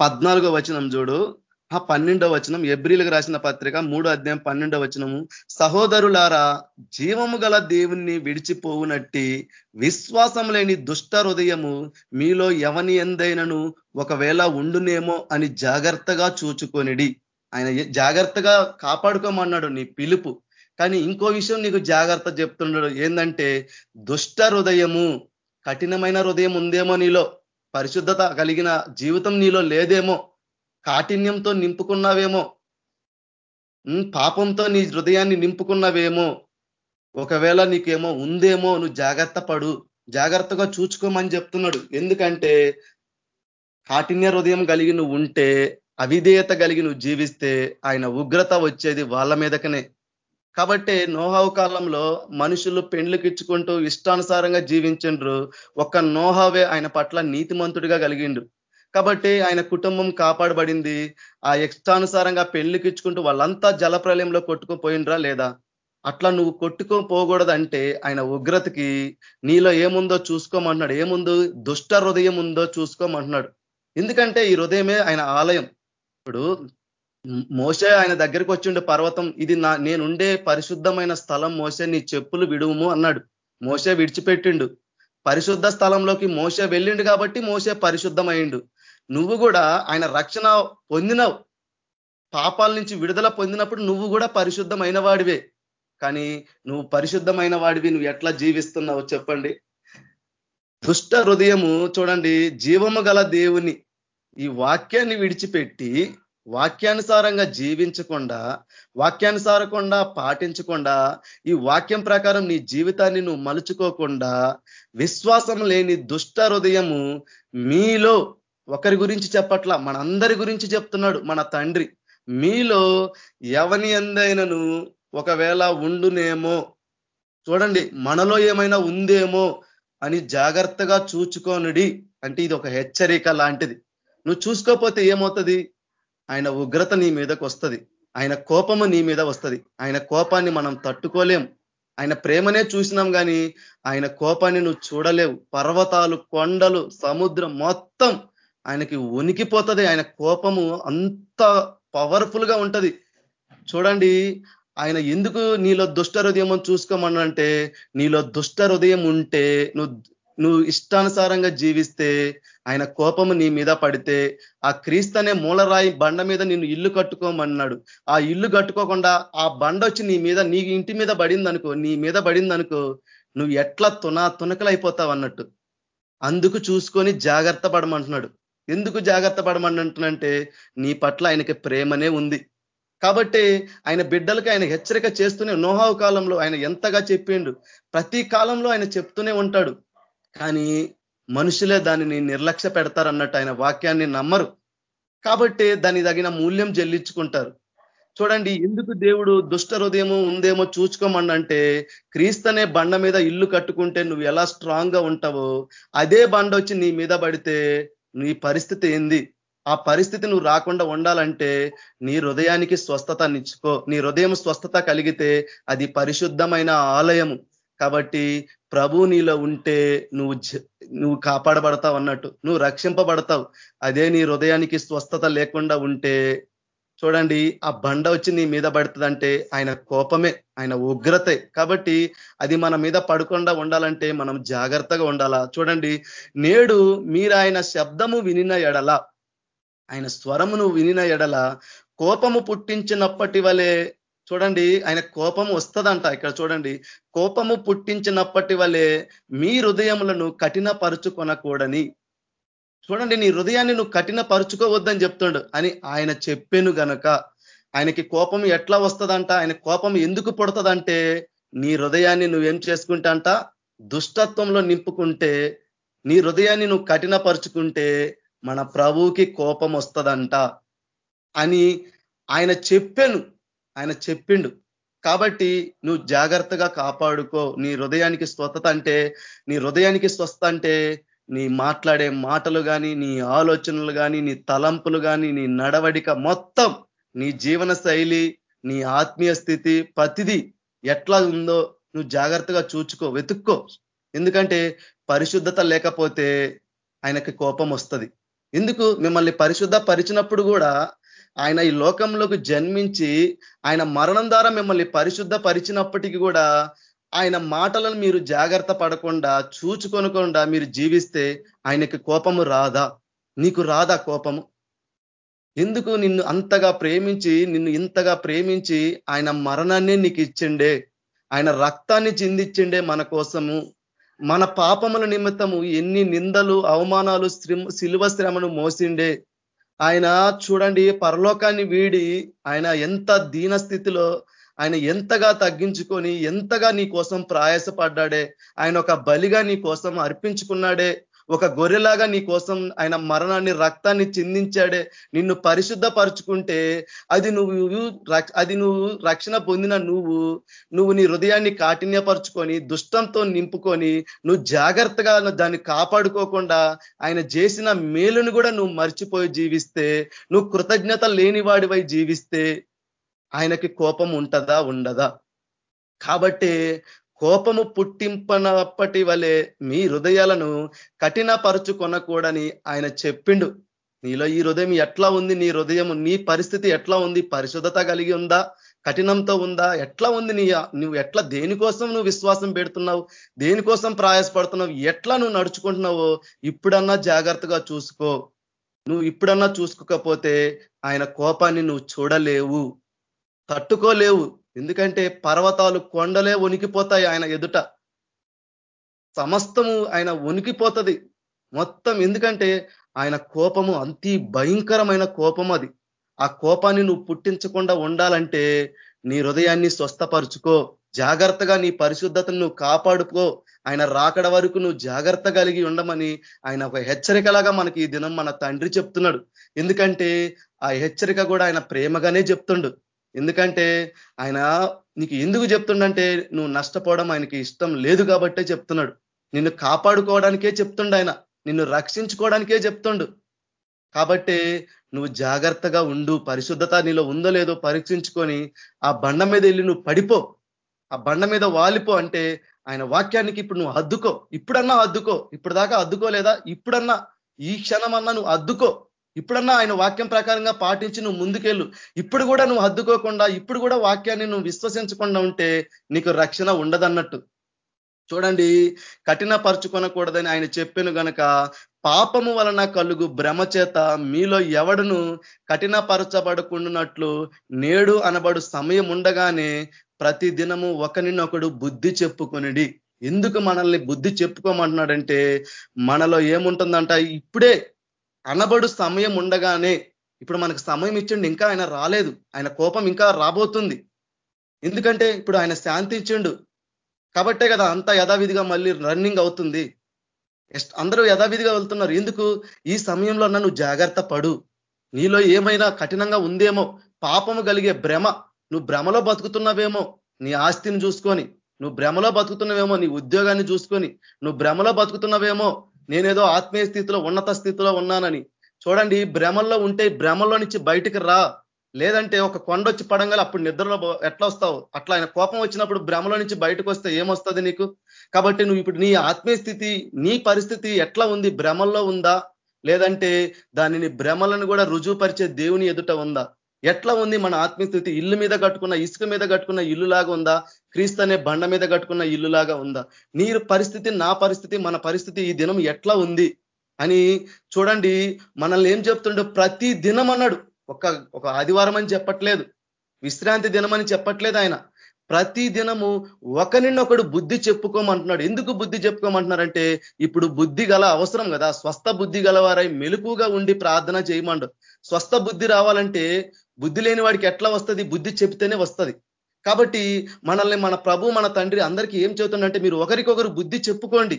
Speaker 3: పద్నాలుగో వచనం చూడు. ఆ పన్నెండవ వచనం ఎబ్రిలకు రాసిన పత్రిక మూడో అధ్యాయం పన్నెండవ వచనము. సహోదరులారా జీవము గల దేవుణ్ణి విడిచిపోవునట్టి విశ్వాసం లేని దుష్ట హృదయము మీలో ఎవని ఎందైనను ఒకవేళ ఉండునేమో అని జాగ్రత్తగా చూచుకొనిడి. ఆయన జాగ్రత్తగా కాపాడుకోమన్నాడు నీ పిలుపు. కానీ ఇంకో విషయం నీకు జాగ్రత్త చెప్తున్నాడు. ఏంటంటే దుష్ట హృదయము కఠినమైన హృదయం ఉందేమో నీలో పరిశుద్ధత కలిగిన జీవితం నీలో లేదేమో. కాఠిన్యంతో నింపుకున్నావేమో? పాపంతో నీ హృదయాన్ని నింపుకున్నవేమో? ఒకవేళ నీకేమో ఉందేమో నువ్వు జాగ్రత్త పడు. జాగ్రత్తగా చూచుకోమని చెప్తున్నాడు. ఎందుకంటే కాఠిన్య హృదయం కలిగి నువ్వు ఉంటే అవిధేయత కలిగి నువ్వు జీవిస్తే ఆయన ఉగ్రత వచ్చేది వాళ్ళ మీదకనే. కాబట్టి నోహావు కాలంలో మనుషులు పెండ్లకిచ్చుకుంటూ ఇష్టానుసారంగా జీవించండ్రు. ఒక్క నోహావే ఆయన పట్ల నీతిమంతుడిగా కలిగిండు. కాబట్టి ఆయన కుటుంబం కాపాడబడింది. ఆ ఇష్టానుసారంగా పెళ్ళికిచ్చుకుంటూ వాళ్ళంతా జలప్రలయంలో కొట్టుకుపోయిండ్రా లేదా? అట్లా నువ్వు కొట్టుకోపోకూడదంటే ఆయన ఉగ్రతకి నీలో ఏముందో చూసుకోమంటున్నాడు. ఏముందో? దుష్ట హృదయం ఉందో చూసుకోమంటున్నాడు. ఎందుకంటే ఈ హృదయమే ఆయన ఆలయం. ఇప్పుడు మోసే ఆయన దగ్గరికి వచ్చిండు పర్వతం ఇది నా నేనుండే పరిశుద్ధమైన స్థలం మోసే నీ చెప్పులు విడువుము అన్నాడు. మోసే విడిచిపెట్టిండు. పరిశుద్ధ స్థలంలోకి మోసే వెళ్ళిండు కాబట్టి మోసే పరిశుద్ధమైండు నువ్వు కూడా ఆయన రక్షణ పొందినవు. పాపాల నుంచి విడుదల పొందినప్పుడు నువ్వు కూడా పరిశుద్ధమైన వాడివే. కానీ నువ్వు పరిశుద్ధమైన వాడివి నువ్వు ఎట్లా జీవిస్తున్నావు చెప్పండి. దుష్ట హృదయము చూడండి జీవము గల దేవుని ఈ వాక్యాన్ని విడిచిపెట్టి వాక్యానుసారంగా జీవించకుండా వాక్యానుసారకుండా పాటించకుండా ఈ వాక్యం ప్రకారం నీ జీవితాన్ని నువ్వు మలుచుకోకుండా విశ్వాసం లేని దుష్ట హృదయము మీలో ఒకరి గురించి చెప్పట్ల మనందరి గురించి చెప్తున్నాడు మన తండ్రి. మీలో ఎవని ఎందైనను ఒకవేళ ఉండునేమో చూడండి మనలో ఏమైనా ఉందేమో అని జాగ్రత్తగా చూచుకోనుడి అంటే ఇది ఒక హెచ్చరిక లాంటిది. నువ్వు చూసుకోకపోతే ఏమవుతుంది? ఆయన ఉగ్రత నీ మీదకి వస్తుంది. ఆయన కోపము నీ మీద వస్తుంది. ఆయన కోపాన్ని మనం తట్టుకోలేం. ఆయన ప్రేమనే చూసినాం కానీ ఆయన కోపాన్ని నువ్వు చూడలేవు. పర్వతాలు కొండలు సముద్రం మొత్తం ఆయనకి ఉనికిపోతుంది ఆయన కోపము అంత పవర్ఫుల్గా ఉంటది. చూడండి ఆయన ఎందుకు నీలో దుష్ట హృదయం చూసుకోమనంటే నీలో దుష్ట హృదయం ఉంటే నువ్వు నువ్వు ఇష్టానుసారంగా జీవిస్తే ఆయన కోపము నీ మీద పడితే ఆ క్రీస్తనే మూలరాయి బండ మీద నిన్ను ఇల్లు కట్టుకోమన్నాడు. ఆ ఇల్లు కట్టుకోకుండా ఆ బండ వచ్చి నీ మీద నీ ఇంటి మీద పడిందనుకో నీ మీద పడిందనుకో నువ్వు ఎట్లా తునా తునకలు అయిపోతావు అన్నట్టు అందుకు చూసుకొని జాగ్రత్త పడమంటున్నాడు. ఎందుకు జాగ్రత్త పడమంటున్నంటే నీ పట్ల ఆయనకి ప్రేమనే ఉంది. కాబట్టి ఆయన బిడ్డలకి ఆయన హెచ్చరిక చేస్తూనే నోహావు కాలంలో ఆయన ఎంతగా చెప్పిండు ప్రతి కాలంలో ఆయన చెప్తూనే ఉంటాడు. కానీ మనుషులే దానిని నిర్లక్ష్య పెడతారన్నట్టు ఆయన వాక్యాన్ని నమ్మరు. కాబట్టి దాని తగిన మూల్యం చెల్లించుకుంటారు. చూడండి ఎందుకు దేవుడు దుష్ట హృదయము ఉందేమో చూసుకోమన్నంటే క్రీస్తనే బండ మీద ఇల్లు కట్టుకుంటే నువ్వు ఎలా స్ట్రాంగ్గా ఉంటావో అదే బండ వచ్చి నీ మీద పడితే నీ పరిస్థితి ఏంది? ఆ పరిస్థితి నువ్వు రాకుండా ఉండాలంటే నీ హృదయానికి స్వస్థత నిచ్చుకో నీ హృదయం స్వస్థత కలిగితే అది పరిశుద్ధమైన ఆలయము. కాబట్టి ప్రభు నీలో ఉంటే నువ్వు నువ్వు కాపాడబడతావు అన్నట్టు. నువ్వు రక్షింపబడతావు. అదే నీ హృదయానికి స్వస్థత లేకుండా ఉంటే చూడండి ఆ బండ వచ్చి నీ మీద పడుతుందంటే ఆయన కోపమే ఆయన ఉగ్రతే. కాబట్టి అది మన మీద పడకుండా ఉండాలంటే మనం జాగ్రత్తగా ఉండాలా? చూడండి నేడు మీరు ఆయన శబ్దము వినిన ఎడల ఆయన స్వరమును వినిన ఎడల కోపము పుట్టించినప్పటి వలె చూడండి ఆయన కోపము వస్తుందంట ఇక్కడ చూడండి. కోపము పుట్టించినప్పటి వలె మీ హృదయములను కఠినపరుచుకొనకూడని చూడండి నీ హృదయాన్ని నువ్వు కఠినపరుచుకోవద్దని చెప్తుండు అని ఆయన చెప్పాను గనక ఆయనకి కోపం ఎట్లా వస్తుందంట ఆయన కోపం ఎందుకు పుడుతుందంటే నీ హృదయాన్ని నువ్వేం చేసుకుంటా దుష్టత్వంలో నింపుకుంటే నీ హృదయాన్ని నువ్వు కఠినపరుచుకుంటే మన ప్రభువుకి కోపం వస్తుందంట అని ఆయన చెప్పాను. ఆయన చెప్పిండు. కాబట్టి నువ్వు జాగ్రత్తగా కాపాడుకో. నీ హృదయానికి స్వస్థత అంటే నీ హృదయానికి స్వస్థ అంటే నీ మాట్లాడే మాటలు కానీ నీ ఆలోచనలు కానీ నీ తలంపులు కానీ నీ నడవడిక మొత్తం నీ జీవన శైలి నీ ఆత్మీయ స్థితి ప్రతిదీ ఎట్లా ఉందో నువ్వు జాగ్రత్తగా చూచుకో వెతుక్కో. ఎందుకంటే పరిశుద్ధత లేకపోతే ఆయనకి కోపం వస్తుంది. ఎందుకు? మిమ్మల్ని పరిశుద్ధ పరిచినప్పుడు కూడా ఆయన ఈ లోకంలోకి జన్మించి ఆయన మరణం ద్వారా మిమ్మల్ని పరిశుద్ధ పరిచినప్పటికీ కూడా ఆయన మాటలను మీరు జాగ్రత్త పడకుండా చూచుకొనకుండా మీరు జీవిస్తే ఆయనకి కోపము రాదా? నీకు రాదా కోపము? ఎందుకు నిన్ను అంతగా ప్రేమించి నిన్ను ఇంతగా ప్రేమించి ఆయన మరణాన్ని నీకు ఇచ్చిండే? ఆయన రక్తాన్ని చిందిచ్చిండే మన కోసము. మన పాపముల నిమిత్తము ఎన్ని నిందలు అవమానాలు శిలువ శ్రమను మోసిండే? ఆయన చూడండి పరలోకాన్ని వీడి ఆయన ఎంత దీన స్థితిలో ఆయన ఎంతగా తగ్గించుకొని ఎంతగా నీ కోసం ప్రయాసపడ్డాడే ఆయన ఒక బలిగా నీ కోసం అర్పించుకున్నాడే ఒక గొర్రెలాగా నీ కోసం ఆయన మరణాన్ని రక్తాన్ని చిందించాడే నిన్ను పరిశుద్ధపరుచుకుంటే అది నువ్వు అది నువ్వు రక్షణ పొందిన నువ్వు నువ్వు నీ హృదయాన్ని కాఠిన్యపరుచుకొని దుష్టంతో నింపుకొని నువ్వు జాగ్రత్తగా దాన్ని కాపాడుకోకుండా ఆయన చేసిన మేలును కూడా నువ్వు మర్చిపోయి జీవిస్తే నువ్వు కృతజ్ఞత లేనివాడివై జీవిస్తే ఆయనకి కోపం ఉంటదా? ఉండదా? కాబట్టి కోపము పుట్టింపనప్పటి వలె మీ హృదయాలను కఠినపరుచుకొనకూడని ఆయన చెప్పిండు. నీలో ఈ హృదయం ఎట్లా ఉంది? నీ హృదయం నీ పరిస్థితి ఎట్లా ఉంది? పరిశుద్ధత కలిగి ఉందా? కఠినంతో ఉందా? ఎట్లా ఉంది నీ నువ్వు ఎట్లా దేనికోసం నువ్వు విశ్వాసం పెడుతున్నావు? దేనికోసం ప్రయాసపడుతున్నావు? ఎట్లా నువ్వు నడుచుకుంటున్నావో ఇప్పుడన్నా జాగ్రత్తగా చూసుకో. నువ్వు ఇప్పుడన్నా చూసుకోకపోతే ఆయన కోపాన్ని నువ్వు చూడలేవు. తట్టుకోలేవు. ఎందుకంటే పర్వతాలు కొండలే వణికిపోతాయి ఆయన ఎదుట. సమస్తము ఆయన వణికిపోతుంది. మొత్తం ఎందుకంటే ఆయన కోపము అంతి భయంకరమైన కోపం అది. ఆ కోపాన్ని నువ్వు పుట్టించకుండా ఉండాలంటే నీ హృదయాన్ని స్వస్థపరుచుకో. జాగ్రత్తగా నీ పరిశుద్ధతను నువ్వు కాపాడుకో. ఆయన రాకడ వరకు నువ్వు జాగ్రత్త కలిగి ఉండమని ఆయన ఒక హెచ్చరికలాగా మనకి ఈ దినం మన తండ్రి చెప్తున్నాడు. ఎందుకంటే ఆ హెచ్చరిక కూడా ఆయన ప్రేమగానే చెప్తుండు. ఎందుకంటే ఆయన నీకు ఎందుకు చెప్తుండంటే నువ్వు నష్టపోవడం ఆయనకి ఇష్టం లేదు కాబట్టే చెప్తున్నాడు. నిన్ను కాపాడుకోవడానికే చెప్తుండు ఆయన. నిన్ను రక్షించుకోవడానికే చెప్తుండు. కాబట్టి నువ్వు జాగ్రత్తగా ఉండు పరిశుద్ధత నీలో ఉందో లేదో పరీక్షించుకొని ఆ బండ మీద వెళ్ళి నువ్వు పడిపో. ఆ బండ మీద వాలిపో అంటే ఆయన వాక్యానికి ఇప్పుడు నువ్వు అద్దుకో. ఇప్పుడన్నా అద్దుకో. ఇప్పుడు దాకా అద్దుకోలేదా? ఇప్పుడన్నా. ఈ క్షణమన్నా నువ్వు అద్దుకో. ఇప్పుడన్నా ఆయన వాక్యం ప్రకారంగా పాటించి నువ్వు ముందుకెళ్ళు. ఇప్పుడు కూడా నువ్వు హద్దుకోకుండా ఇప్పుడు కూడా వాక్యాన్ని నువ్వు విశ్వసించకుండా ఉంటే నీకు రక్షణ ఉండదన్నట్టు. చూడండి కఠినపరుచుకొనకూడదని ఆయన చెప్పాను గనక పాపము వలన కలుగు భ్రమ చేత మీలో ఎవడును కఠినపరచబడుకున్నట్లు నేడు అనబడు సమయం ఉండగానే ప్రతి దినము ఒకరినొకడు బుద్ధి చెప్పుకొనిడి. ఎందుకు మనల్ని బుద్ధి చెప్పుకోమంటున్నాడంటే మనలో ఏముంటుందంట? ఇప్పుడే అనబడు సమయం ఉండగానే ఇప్పుడు మనకు సమయం ఇచ్చిండు ఇంకా ఆయన రాలేదు. ఆయన కోపం ఇంకా రాబోతుంది. ఎందుకంటే ఇప్పుడు ఆయన శాంతి ఇచ్చిండు. కాబట్టే కదా అంత యథావిధిగా మళ్ళీ రన్నింగ్ అవుతుంది. అందరూ యథావిధిగా వెళ్తున్నారు. ఎందుకు? ఈ సమయంలో నన్ను జాగ్రత్త పడు. నీలో ఏమైనా కఠినంగా ఉందేమో పాపము కలిగే భ్రమ నువ్వు భ్రమలో బతుకుతున్నావేమో నీ ఆస్తిని చూసుకొని నువ్వు భ్రమలో బతుకుతున్నావేమో నీ ఉద్యోగాన్ని చూసుకొని నువ్వు భ్రమలో బతుకుతున్నావేమో నేనేదో ఆత్మీయ స్థితిలో ఉన్నత స్థితిలో ఉన్నానని. చూడండి భ్రమల్లో ఉంటే భ్రమల్లో నుంచి బయటికి రా. లేదంటే ఒక కొండ వచ్చి పడంగా అప్పుడు నిద్రలో ఎట్లా వస్తావు? అట్లా ఆయన కోపం వచ్చినప్పుడు భ్రమలో నుంచి బయటకు వస్తే ఏమొస్తుంది నీకు? కాబట్టి నువ్వు ఇప్పుడు నీ ఆత్మీయ స్థితి నీ పరిస్థితి ఎట్లా ఉంది? భ్రమల్లో ఉందా? లేదంటే దానిని భ్రమలను కూడా రుజువుపరిచే దేవుని ఎదుట ఉందా? ఎట్లా ఉంది మన ఆత్మీయస్థితి ఇల్లు మీద కట్టుకున్న ఇసుక మీద కట్టుకున్న ఇల్లు లాగా ఉందా? క్రీస్తు అనే బండ మీద కట్టుకున్న ఇల్లు లాగా ఉందా? నీ పరిస్థితి నా పరిస్థితి మన పరిస్థితి ఈ దినం ఎట్లా ఉంది? అని చూడండి మనల్ని ఏం చెప్తుండో? ప్రతి దినం అన్నాడు. ఒక ఒక ఆదివారం అని చెప్పట్లేదు. విశ్రాంతి దినం అని చెప్పట్లేదు ఆయన. ప్రతి దినము ఒకరినొకడు బుద్ధి చెప్పుకోమంటున్నాడు. ఎందుకు బుద్ధి చెప్పుకోమంటున్నారంటే ఇప్పుడు బుద్ధి గల అవసరం కదా. స్వస్థ బుద్ధి గలవారై మెలుపుగా ఉండి ప్రార్థన చేయమండు. స్వస్థ బుద్ధి రావాలంటే బుద్ధి లేని వాడికి ఎట్లా వస్తుంది? బుద్ధి చెప్తేనే వస్తుంది. కాబట్టి మనల్ని మన ప్రభు మన తండ్రి అందరికీ ఏం చెబుతుందంటే మీరు ఒకరికొకరు బుద్ధి చెప్పుకోండి.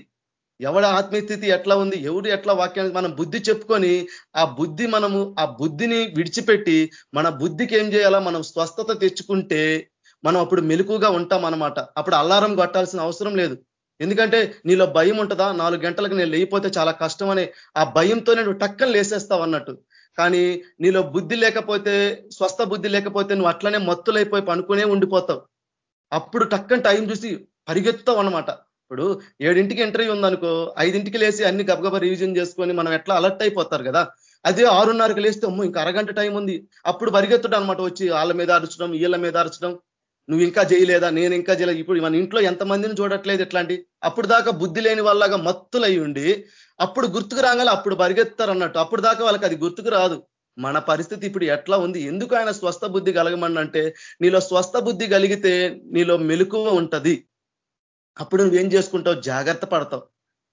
Speaker 3: ఎవడ ఆత్మీయస్థితి ఎట్లా ఉంది ఎవడు ఎట్లా వాక్యానికి మనం బుద్ధి చెప్పుకొని ఆ బుద్ధి మనము ఆ బుద్ధిని విడిచిపెట్టి మన బుద్ధికి ఏం చేయాలా మనం స్వస్థత తెచ్చుకుంటే మనం అప్పుడు మెలుకుగా ఉంటాం అనమాట అప్పుడు అల్లారం కొట్టాల్సిన అవసరం లేదు. ఎందుకంటే నీలో భయం ఉంటుందా? నాలుగు గంటలకు నేను లేకపోతే చాలా కష్టం అనే ఆ భయంతో నేను టక్కన లేసేస్తావు అన్నట్టు. కానీ నీలో బుద్ధి లేకపోతే స్వస్థ బుద్ధి లేకపోతే నువ్వు అట్లనే మత్తులైపోయి పనుకునే ఉండిపోతావు. అప్పుడు టక్కని టైం చూసి పరిగెత్తావు అనమాట ఇప్పుడు ఏడింటికి ఇంటర్వ్యూ ఉందనుకో ఐదింటికి లేసి అన్ని గబగబ రివిజన్ చేసుకొని మనం ఎట్లా అలర్ట్ అయిపోతారు కదా? అదే ఆరున్నరకు లేస్తే అమ్మో ఇంకా అరగంట టైం ఉంది. అప్పుడు పరిగెత్తడం అనమాట వచ్చి వాళ్ళ మీద అరచడం వీళ్ళ మీద అరచడం. నువ్వు ఇంకా చేయలేదా? నేను ఇంకా చేయలేదు? ఇప్పుడు మన ఇంట్లో ఎంతమందిని చూడట్లేదు ఎట్లాంటి అప్పుడు దాకా బుద్ధి లేని వాళ్ళగా మత్తులై ఉండి అప్పుడు గుర్తుకు రాగానే అప్పుడు పరిగెత్తారు అన్నట్టు అప్పుడు దాకా వాళ్ళకి అది గుర్తుకు రాదు. మన పరిస్థితి ఇప్పుడు ఎట్లా ఉంది? ఎందుకు ఆయన స్వస్థ బుద్ధి కలగమని అంటే నీలో స్వస్థ బుద్ధి కలిగితే నీలో మెలుకువ ఉంటది. అప్పుడు నువ్వేం చేసుకుంటావు? జాగ్రత్త పడతావు.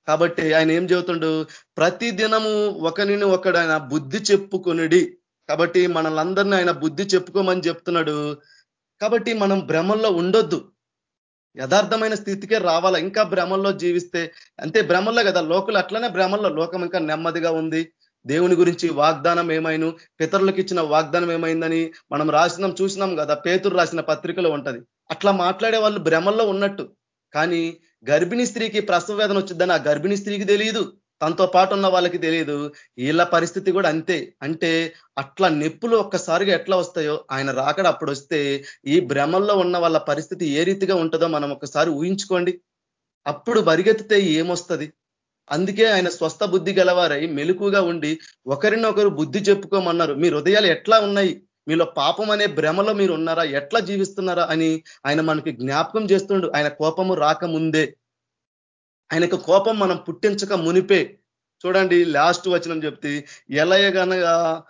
Speaker 3: కాబట్టి ఆయన ఏం చెబుతుండు? ప్రతి దినము ఒకరిని ఒకడు ఆయన బుద్ధి చెప్పుకొనిడి. కాబట్టి మనల్ందరినీ ఆయన బుద్ధి చెప్పుకోమని చెప్తున్నాడు. కాబట్టి మనం భ్రమంలో ఉండొద్దు. యథార్థమైన స్థితికే రావాలా? ఇంకా భ్రమంలో జీవిస్తే అంతే భ్రమంలో కదా లోకలు అట్లనే భ్రమంలో లోకం ఇంకా నెమ్మదిగా ఉంది. దేవుని గురించి వాగ్దానం ఏమైను? పితరులకు ఇచ్చిన వాగ్దానం ఏమైందని మనం రాసినాం చూసినాం కదా. పేతురు రాసిన పత్రికలో ఉంటది. అట్లా మాట్లాడే వాళ్ళు భ్రమంలో ఉన్నట్టు. కానీ గర్భిణీ స్త్రీకి ప్రసవ వేదన వచ్చిందని ఆ గర్భిణీ స్త్రీకి తెలియదు తనతో పాటు ఉన్న వాళ్ళకి తెలియదు. వీళ్ళ పరిస్థితి కూడా అంతే. అంటే అట్లా నొప్పులు ఒక్కసారిగా ఎట్లా వస్తాయో ఆయన రాకడ అప్పుడు వస్తే ఈ భ్రమంలో ఉన్న వాళ్ళ పరిస్థితి ఏ రీతిగా ఉంటుందో మనం ఒకసారి ఊహించుకోండి. అప్పుడు బరిగెత్తితే ఏమొస్తుంది? అందుకే ఆయన స్వస్థ బుద్ధి గలవారై మెలుకుగా ఉండి ఒకరినొకరు బుద్ధి చెప్పుకోమన్నారు. మీ హృదయాలు ఎట్లా ఉన్నాయి? మీలో పాపం అనే భ్రమలో మీరు ఉన్నారా? ఎట్లా జీవిస్తున్నారా? అని ఆయన మనకి జ్ఞాపకం చేస్తుండు. ఆయన కోపము రాకముందే. ఆయనకు కోపం మనం పుట్టించక మునిపే. చూడండి లాస్ట్ వచనం చెప్తే ఎలయగనగా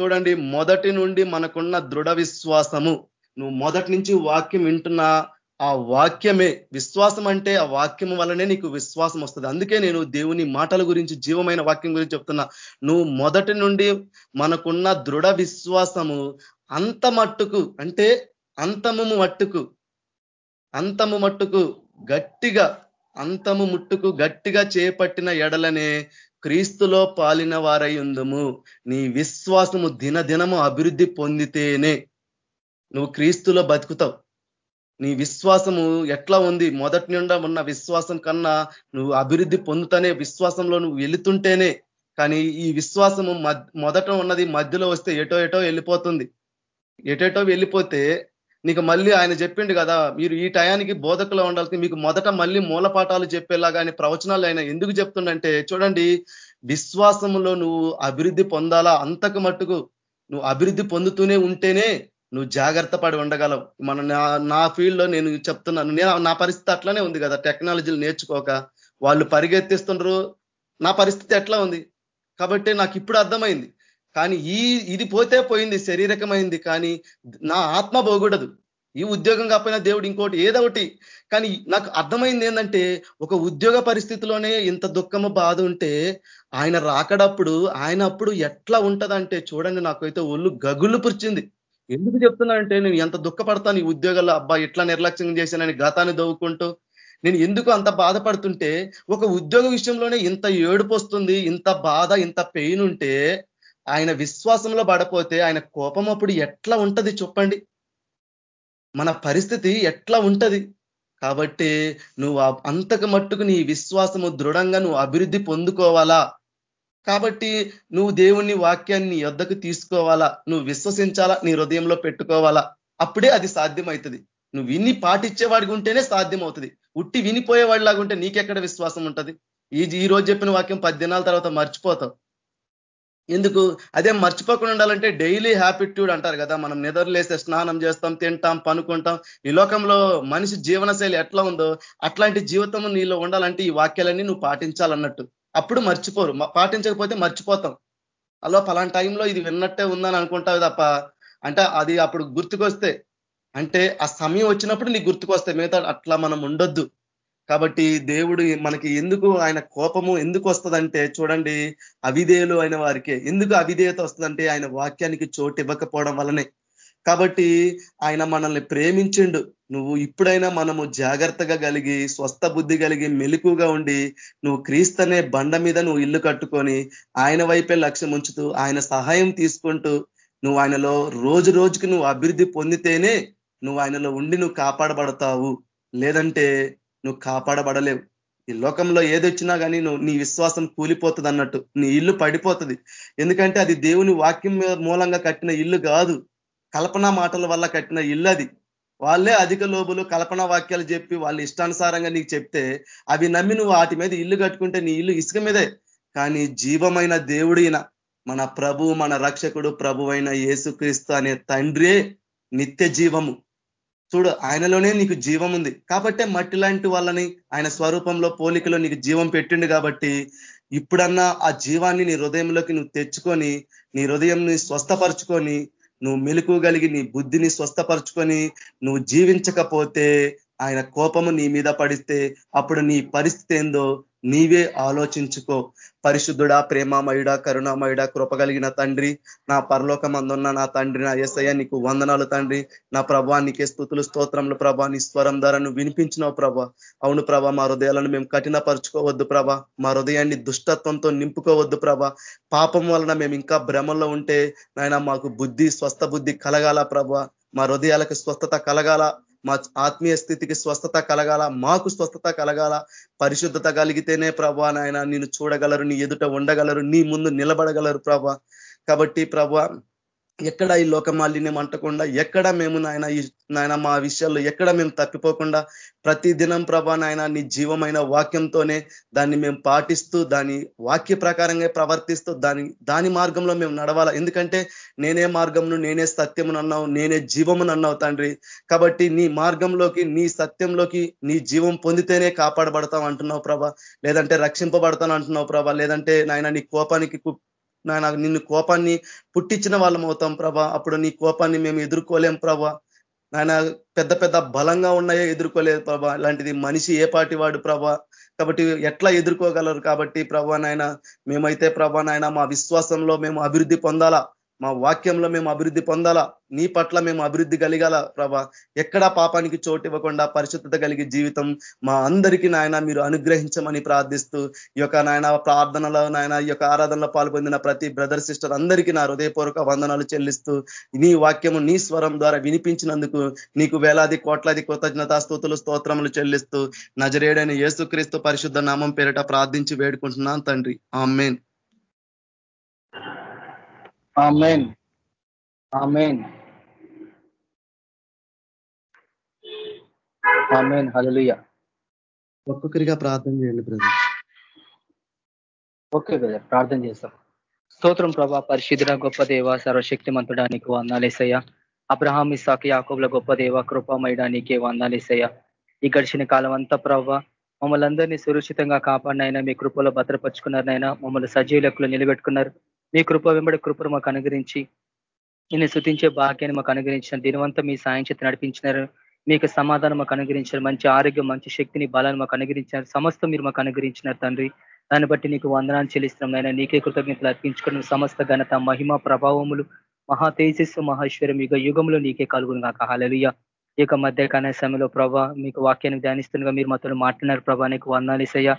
Speaker 3: చూడండి మొదటి నుండి మనకున్న దృఢ విశ్వాసము. నువ్వు మొదటి నుంచి వాక్యం వింటున్నా ఆ వాక్యమే విశ్వాసం అంటే ఆ వాక్యం వల్లనే నీకు విశ్వాసం వస్తుంది. అందుకే నేను దేవుని మాటల గురించి జీవమైన వాక్యం గురించి చెప్తున్నా. నువ్వు మొదటి నుండి మనకున్న దృఢ విశ్వాసము అంత మట్టుకు అంటే అంతము మట్టుకు అంతము మట్టుకు గట్టిగా అంతము ముట్టుకు గట్టిగా చేపట్టిన ఎడలనే క్రీస్తులో పాలిన వారై ఉందము నీ విశ్వాసము దినదినము అభివృద్ధి పొందితేనే నువ్వు క్రీస్తులో బతుకుతావు. నీ విశ్వాసము ఎట్లా ఉంది? మొదటి నుండా ఉన్న విశ్వాసం కన్నా నువ్వు అభివృద్ధి పొందుతనే విశ్వాసంలో నువ్వు వెళుతుంటేనే. కానీ ఈ విశ్వాసము మొదట ఉన్నది మధ్యలో వస్తే ఎటో ఎటో వెళ్ళిపోతుంది. ఎటెటో వెళ్ళిపోతే నీకు మళ్ళీ ఆయన చెప్పిండు కదా మీరు ఈ టయానికి బోధకులో ఉండాల్సి మీకు మొదట మళ్ళీ మూలపాఠాలు చెప్పేలాగా ఆయన ప్రవచనాలు ఆయన ఎందుకు చెప్తుండంటే చూడండి విశ్వాసంలో నువ్వు అభివృద్ధి పొందాలా అంతకు మట్టుకు నువ్వు అభివృద్ధి పొందుతూనే ఉంటేనే నువ్వు జాగ్రత్త పడి ఉండగలవు. మన నా ఫీల్డ్లో నేను చెప్తున్నాను నేను నా పరిస్థితి అట్లానే ఉంది కదా టెక్నాలజీలు నేర్చుకోక వాళ్ళు పరిగెత్తిస్తుండ్రు నా పరిస్థితి ఎట్లా ఉంది? కాబట్టి నాకు ఇప్పుడు అర్థమైంది. కానీ ఈ ఇది పోతే పోయింది శరీరకమైంది కానీ నా ఆత్మ పోకూడదు. ఈ ఉద్యోగం కాకపోయినా దేవుడు ఇంకోటి ఏదో ఒకటి. కానీ నాకు అర్థమైంది ఏంటంటే ఒక ఉద్యోగ పరిస్థితిలోనే ఇంత దుఃఖము బాధ ఉంటే ఆయన రాకడప్పుడు ఆయన అప్పుడు ఎట్లా ఉంటదంటే చూడండి నాకైతే ఒళ్ళు గగుళ్ళు పురిచింది. ఎందుకు చెప్తున్నానంటే నేను ఎంత దుఃఖపడతాను ఈ ఉద్యోగాల్లో అబ్బా ఎట్లా నిర్లక్ష్యం చేశానని గతాన్ని దవ్వుకుంటూ. నేను ఎందుకు అంత బాధపడుతుంటే ఒక ఉద్యోగ విషయంలోనే ఇంత ఏడుపు వస్తుంది ఇంత బాధ ఇంత పెయిన్ ఉంటే ఆయన విశ్వాసంలో పడపోతే ఆయన కోపం అప్పుడు ఎట్లా ఉంటది చెప్పండి మన పరిస్థితి ఎట్లా ఉంటది. కాబట్టి నువ్వు అంతకు మట్టుకు నీ విశ్వాసము దృఢంగా నువ్వు అభివృద్ధి పొందుకోవాలా? కాబట్టి నువ్వు దేవుని వాక్యాన్ని యొద్దకు తీసుకోవాలా? నువ్వు విశ్వసించాలా? నీ హృదయంలో పెట్టుకోవాలా? అప్పుడే అది సాధ్యమవుతుంది నువ్వు విని పాటించేవాడికి ఉంటేనే సాధ్యం అవుతుంది ఉట్టి వినిపోయేవాడిలాగా ఉంటే నీకెక్కడ విశ్వాసం ఉంటుంది? ఈ ఈ రోజు చెప్పిన వాక్యం పద్దెనాల తర్వాత మర్చిపోతావు. ఎందుకు? అదే మర్చిపోకుండా ఉండాలంటే డైలీ హ్యాపిట్యూడ్ అంటారు కదా. మనం నిద్రలేస్తే స్నానం చేస్తాం తింటాం పనుకుంటాం. ఈ లోకంలో మనిషి జీవనశైలి ఎట్లా ఉందో అట్లాంటి జీవితం నీలో ఉండాలంటే ఈ వాక్యాలన్నీ నువ్వు పాటించాలన్నట్టు. అప్పుడు మర్చిపోరు. పాటించకపోతే మర్చిపోతాం. అలా పలాంటి టైంలో ఇది విన్నట్టే ఉందని అనుకుంటావు తప్ప అంటే అది అప్పుడు గుర్తుకొస్తే అంటే ఆ సమయం వచ్చినప్పుడు నీకు గుర్తుకొస్తే మిగతా అట్లా మనం ఉండొద్దు. కాబట్టి దేవుడు మనకి ఎందుకు ఆయన కోపము ఎందుకు వస్తుందంటే చూడండి అవిధేయులు అయిన వారికే. ఎందుకు అవిధేయత వస్తుందంటే ఆయన వాక్యానికి చోటు ఇవ్వకపోవడం వల్లనే. కాబట్టి ఆయన మనల్ని ప్రేమించిండు. నువ్వు ఇప్పుడైనా మనము జాగ్రత్తగా కలిగి స్వస్థ బుద్ధి కలిగి మెలుకుగా ఉండి నువ్వు క్రీస్తనే బండ మీద నువ్వు ఇల్లు కట్టుకొని ఆయన వైపే లక్ష్యం ఉంచుతూ ఆయన సహాయం తీసుకుంటూ నువ్వు ఆయనలో రోజు రోజుకి నువ్వు అభివృద్ధి పొందితేనే నువ్వు ఆయనలో ఉండి నువ్వు కాపాడబడతావు. లేదంటే నువ్వు కాపాడబడలేవు. ఈ లోకంలో ఏదొచ్చినా కానీ నువ్వు నీ విశ్వాసం కూలిపోతుంది అన్నట్టు నీ ఇల్లు పడిపోతుంది. ఎందుకంటే అది దేవుని వాక్యం మూలంగా కట్టిన ఇల్లు కాదు. కల్పన మాటల వల్ల కట్టిన ఇల్లు అది. వాళ్ళే అధిక లోబులు కల్పన వాక్యాలు చెప్పి వాళ్ళు ఇష్టానుసారంగా నీకు చెప్తే అవి నమ్మి నువ్వు వాటి మీద ఇల్లు కట్టుకుంటే నీ ఇల్లు ఇసుక మీదే. కానీ జీవమైన దేవుడిన మన ప్రభు మన రక్షకుడు ప్రభు అయిన యేసుక్రీస్తు అనే తండ్రే నిత్య జీవము. చూడు ఆయనలోనే నీకు జీవం ఉంది. కాబట్టే మట్టి లాంటి వాళ్ళని ఆయన స్వరూపంలో పోలికలో నీకు జీవం పెట్టిండు కాబట్టి ఇప్పుడన్నా ఆ జీవాన్ని నీ హృదయంలోకి నువ్వు తెచ్చుకొని నీ హృదయంని స్వస్థపరుచుకొని నువ్వు మెలుకు కలిగి నీ బుద్ధిని స్వస్థపరుచుకొని నువ్వు జీవించకపోతే ఆయన కోపము నీ మీద పడిస్తే అప్పుడు నీ పరిస్థితి ఏందో నీవే ఆలోచించుకో. పరిశుద్ధుడా ప్రేమామయుడ కరుణామయుడ కృపగలిగిన తండ్రి. నా పరలోకమందున్న నా తండ్రి నా ఎస్ఐ నీకు వందనాలు తండ్రి. నా ప్రభా నీకే స్థుతులు స్తోత్రములు ప్రభా. నీ స్వరం ధరను వినిపించినావు ప్రభా. అవును ప్రభా మా హృదయాలను మేము కఠినపరుచుకోవద్దు ప్రభా. మా హృదయాన్ని దుష్టత్వంతో నింపుకోవద్దు ప్రభా. పాపం వలన మేము ఇంకా భ్రమంలో ఉంటే నాయన మాకు బుద్ధి స్వస్థ బుద్ధి కలగాల ప్రభా. మా హృదయాలకు స్వస్థత కలగాల. మా ఆత్మీయ స్థితికి స్వస్థత కలగాల మాకు స్వస్థత కలగాల. పరిశుద్ధత కలిగితేనే ప్రభా నాయన నేను చూడగలరు నీ ఎదుట ఉండగలరు నీ ముందు నిలబడగలరు ప్రభా. కాబట్టి ప్రభా ఎక్కడ ఈ లోకమాలిన్యం అంటకుండా ఎక్కడ మేము నాయన ఈ నాయన మా విషయాల్లో ఎక్కడ మేము తప్పిపోకుండా ప్రతి దినం ప్రభా నాయన నీ జీవమైన వాక్యంతోనే దాన్ని మేము పాటిస్తూ దాని వాక్య ప్రకారంగా ప్రవర్తిస్తూ దాని దాని మార్గంలో మేము నడవాలా? ఎందుకంటే నేనే మార్గమును నేనే సత్యమును అన్నావు నేనే జీవమును అన్నావు తండ్రి. కాబట్టి నీ మార్గంలోకి నీ సత్యంలోకి నీ జీవం పొందితేనే కాపాడబడతాం అంటున్నావు ప్రభా. లేదంటే రక్షింపబడతాను అంటున్నావు ప్రభా. లేదంటే నాయన నీ కోపానికి నాయన నిన్ను కోపాన్ని పుట్టించిన వాళ్ళం అవుతాం ప్రభా. అప్పుడు నీ కోపాన్ని మేము ఎదుర్కోలేం ప్రభా. నాయన పెద్ద పెద్ద బలంగా ఉన్నాయో ఎదుర్కోలేదు ప్రభా. ఇలాంటిది మనిషి ఏ పాటి వాడు ప్రభా. కాబట్టి ఎట్లా ఎదుర్కోగలరు కాబట్టి ప్రభా నాయన మేమైతే ప్రభా నాయన మా విశ్వాసంలో మేము అభివృద్ధి పొందాలా? మా వాక్యంలో మేము అభివృద్ధి పొందాలా? నీ పట్ల మేము అభివృద్ధి కలిగాల ప్రభా? ఎక్కడా పాపానికి చోటు ఇవ్వకుండా పరిశుద్ధత కలిగి జీవితం మా అందరికీ నాయన మీరు అనుగ్రహించమని ప్రార్థిస్తూ ఈ యొక్క నాయన ప్రార్థనలో నాయన ఈ యొక్క ఆరాధనలో పాల్పొందిన ప్రతి బ్రదర్ సిస్టర్ అందరికీ నా హృదయపూర్వక వందనాలు చెల్లిస్తూ నీ వాక్యము నీ స్వరం ద్వారా వినిపించినందుకు నీకు వేలాది కోట్లాది కృతజ్ఞతా స్థూతులు స్తోత్రములు చెల్లిస్తూ నజరేడైన యేసుక్రీస్తు పరిశుద్ధ నామం పేరిట ప్రార్థించి వేడుకుంటున్నాను తండ్రి. Amen.
Speaker 4: Amen amen amen hallelujah
Speaker 3: ఒక్కొక్కరిగా ప్రార్థన చేయండి బ్రదర్.
Speaker 4: ఓకే బ్రదర్ ప్రార్థన చేస్తాం. స్తోత్రం ప్రభా పరిశుద్ధ గొప్ప దేవ సర్వశక్తిమంతుడానికి వందాలేసయ్య అబ్రహాం ఇసాక్ యాకోబుల గొప్ప దేవ కృపమయడానికే వందాలేసయ్య ఈ గడిచిన కాలం అంతా ప్రభావ మమ్మల్ని అందరినీ సురక్షితంగా కాపాడినైనా మీ కృపలో భద్రపరుచుకున్నారనైనా మమ్మల్ని సజీవులకులు నిలబెట్టుకున్నారు. మీ కృప వెంబడి కృపను మాకు అనుగ్రహించి నేను శృతించే భాగ్యాన్ని మాకు అనుగ్రహించిన దీనివంతా మీ సాయం చేతి నడిపించినారు. మీకు సమాధానం మాకు అనుగ్రహించారు మంచి ఆరోగ్యం మంచి శక్తిని బలాన్ని మాకు అనుగ్రహించారు సమస్త మీరు మాకు అనుగ్రహించినారు తండ్రి. దాన్ని బట్టి నీకు వందనాన్ని చెల్లిస్తున్నాం నాయన. నీకే కృతజ్ఞతలు అర్పించుకున్న. సమస్త ఘనత మహిమ ప్రభావములు మహా తేజస్సు మహేశ్వరం యుగ యుగంలో నీకే కలుగును కాక హాలలుయ ఈ యొక్క మధ్య కాల సమయంలో ప్రభా మీకు వాక్యాన్ని ధ్యానిస్తుండగా మీరు మాతో మాట్లాడినారు ప్రభా. నీకు వందాలిసయ్య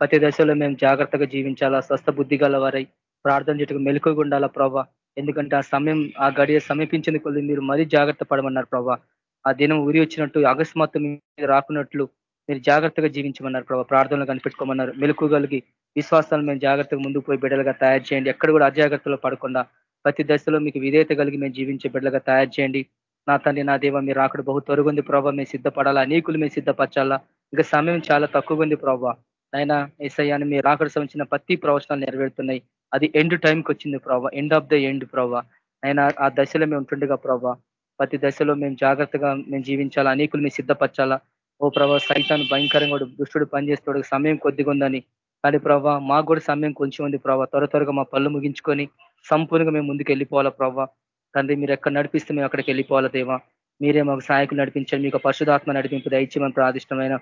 Speaker 4: ప్రతి దశలో మేము జాగ్రత్తగా జీవించాలా స్వస్థ బుద్ధి గలవారై ప్రార్థన చేయటకు మెలుకుగా ఉండాలా ప్రభా? ఎందుకంటే ఆ సమయం ఆ గడియ సమీపించిన కొద్ది మీరు మరీ జాగ్రత్త పడమన్నారు ప్రభా. ఆ దినం ఉరి వచ్చినట్టు అకస్మాత్తు మీరు రాకున్నట్లు మీరు జాగ్రత్తగా జీవించమన్నారు ప్రభా. ప్రార్థనలు కనిపెట్టుకోమన్నారు. మెలుకు కలిగి విశ్వాసాలు మేము జాగ్రత్తగా ముందుకు పోయి బిడ్డలుగా తయారు చేయండి. ఎక్కడ కూడా అజాగ్రత్తలో పడకుండా ప్రతి దశలో మీకు విధేయత కలిగి మేము జీవించే బిడ్డలుగా తయారు చేయండి. నా తండ్రి నా దేవ మీరు అక్కడ బహు తొరుగుంది ప్రభావ మేము సిద్ధపడాలా? అనేకులు మేము సిద్ధపరచాలా? ఇంకా సమయం చాలా తక్కువగా ఉంది ప్రభావ అయినా ఏసయ్యాన్ని మీరు ఆకడ సంబంధించిన ప్రతి ప్రవచనాలు నెరవేరుతున్నాయి. అది ఎండ్ టైంకి వచ్చింది ప్రభావ ఎండ్ ఆఫ్ ద ఎండ్ ప్రభావ ఆయన ఆ దశలో మేము ఉంటుండగా ప్రభా. ప్రతి దశలో మేము జాగ్రత్తగా మేము జీవించాలా అనేకులు మేము సిద్ధపరచాలా. ఓ ప్రభా సైతాన్ని భయంకరంగా దుష్టుడు పనిచేస్తాడు సమయం కొద్దిగా ఉందని. కానీ ప్రభా మాకు కూడా సమయం కొంచెం ఉంది ప్రభా. త్వర త్వరగా మా పళ్ళు ముగించుకొని సంపూర్ణంగా మేము ముందుకు వెళ్ళిపోవాలా ప్రభావ తండ్రి మీరు ఎక్కడ నడిపిస్తే మేము అక్కడికి వెళ్ళిపోవాలా దేవా. మీరే మాకు సహాయకులు నడిపించండి. మీకు పరిశుధాత్మ నడిపింపు దయచేయమని ప్రాదిష్టమైన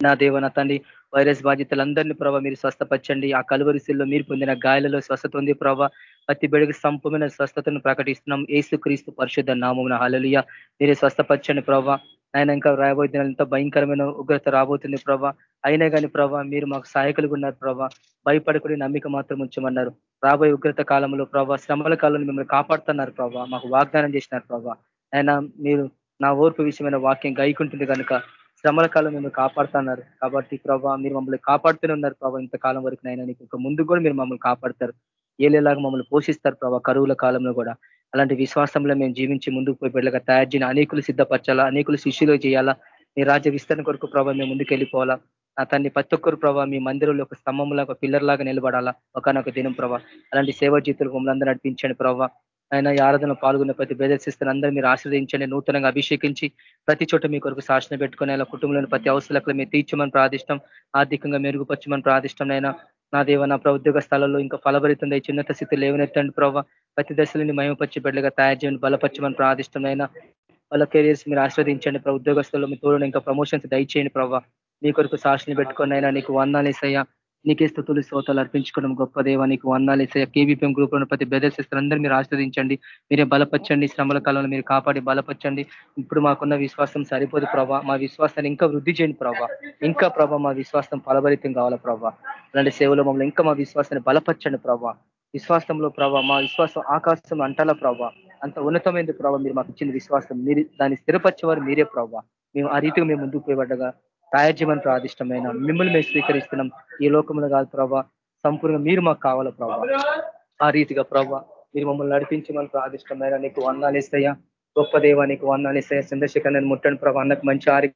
Speaker 4: నా దేవ నా తండ్రి వైరస్ బాధితులందరినీ ప్రభావ మీరు స్వస్థపరచండి. ఆ కలువరిశీల్లో మీరు పొందిన గాయాలలో స్వస్థత ఉంది ప్రభావ ప్రతి బిడకు సంపూర్ణ స్వస్థతను ప్రకటిస్తున్నాం. ఏసు క్రీస్తు పరిశుద్ధ నామమున. హలలియ మీరే స్వస్థపరచండి ప్రభావ ఆయన ఇంకా రాబోయే దినాలు ఎంతో భయంకరమైన ఉగ్రత రాబోతుంది ప్రభా. అయినా కానీ ప్రభా మీరు మాకు సహాయకులుగా ఉన్నారు ప్రభా. భయపడకుడి నమ్మిక మాత్రం ఉంచమన్నారు. రాబోయే ఉగ్రత కాలంలో ప్రభా శ్రమల కాలంలో మిమ్మల్ని కాపాడుతున్నారు ప్రభా. మాకు వాగ్దానం చేసినారు ప్రభా. ఆయన మీరు నా ఓర్పు విషయమైన వాక్యం గైకుంటుంది కనుక శ్రమల కాలం మిమ్మల్ని కాపాడుతున్నారు. కాబట్టి ప్రభావ మీరు మమ్మల్ని కాపాడుతూనే ఉన్నారు ప్రభావ ఇంతకాలం వరకు నైనా నీకు ముందు కూడా మీరు మమ్మల్ని కాపాడతారు. ఏలేలాగా మమ్మల్ని పోషిస్తారు ప్రభా కరువుల కాలంలో కూడా. అలాంటి విశ్వాసంలో మేము జీవించి ముందుకు పోయి బిడ్డగా తయారు చేయని అనేకులు సిద్ధపరచాలా? అనేకులు శిష్యులు చేయాలా? మీ రాజ్య విస్తరణ కొరకు ప్రభావ మేము ముందుకు వెళ్ళిపోవాలా? నా తన్ని ప్రతి ఒక్కరు ప్రభావ మీ మందిరంలో ఒక స్తంభంలాగా ఒక పిల్లర్ లాగా నిలబడాలా? ఒకనొక దినం ప్రభావ అలాంటి సేవా జీతులు మమ్మల్ని నడిపించండి ప్రభావ ఆయన ఈ ఆరాధన పాల్గొన్న ప్రతి బేదశిస్తున్న అందరూ మీరు ఆశ్రయించండి నూతనంగా అభిషేకించి ప్రతి చోట మీ కొరకు శాసన పెట్టుకుని అలా కుటుంబంలోని ప్రతి అవసరాలకు మీరు తీర్చమని ప్రార్థిష్టం ఆర్థికంగా మెరుగుపరచమని ప్రార్థిష్టం అయినా నా దేవ నా ఉద్యోగ స్థలంలో ఇంకా ఫలభరితం చిన్నత స్థితి లేవనెత్తండి ప్రభావ ప్రతి దశలని మయమపరిచి బిడ్డగా తయారు చేయండి బలపరచమని ప్రార్థిష్టం అయినా వాళ్ళ కెరియర్స్ మీరు ఆస్వాదించండి ప్రభు. మీ తోడు ఇంకా ప్రమోషన్స్ దయచేయండి ప్రభావ మీ కొరకు సాక్షిని పెట్టుకొని అయినా నీకు వందాలేసయ్యా నీకే స్థుతులు శ్రోతలు అర్పించుకోవడం గొప్ప దేవ నీకు వందాలు ఇసే కేవీపీఎం గ్రూప్లో ప్రతి బ్రదర్స్ అందరూ మీరు ఆస్వాదించండి మీరే బలపరచండి. శ్రమల కాలంలో మీరు కాపాడి బలపరచండి. ఇప్పుడు మాకున్న విశ్వాసం సరిపోదు ప్రభా. మా విశ్వాసాన్ని ఇంకా వృద్ధి చేయండి ప్రభా. ఇంకా ప్రభా మా విశ్వాసం ఫలభరితం కావాలా ప్రభా. అలాంటి సేవలో మమ్మల్ని ఇంకా మా విశ్వాసాన్ని బలపరచండి ప్రభా. విశ్వాసంలో ప్రభావ మా విశ్వాసం ఆకాశం అంటాల ప్రభా. అంత ఉన్నతమైన ప్రభావ మీరు మాకు ఇచ్చిన విశ్వాసం. మీరు దాన్ని స్థిరపరిచేవారు మీరే ప్రభావ మేము ఆ రీతిగా మేము ముందుకు పోయబడ్డగా తయారు చేయమని ప్రాదిష్టమైన మిమ్మల్ని మేము స్వీకరిస్తున్నాం. ఈ లోకంలో కాదు ప్రభా సంపూర్ణంగా మీరు మాకు కావాల ప్రభా? ఆ రీతిగా ప్రభా మీరు మమ్మల్ని నడిపించమని ప్రాదిష్టమైన నీకు వందాలేస్తాయా గొప్ప దేవ నీకు వందాలేస్తాయా చంద్రశేఖర్ నేను ముట్టండి ప్రభా అన్నకు మంచి ఆరి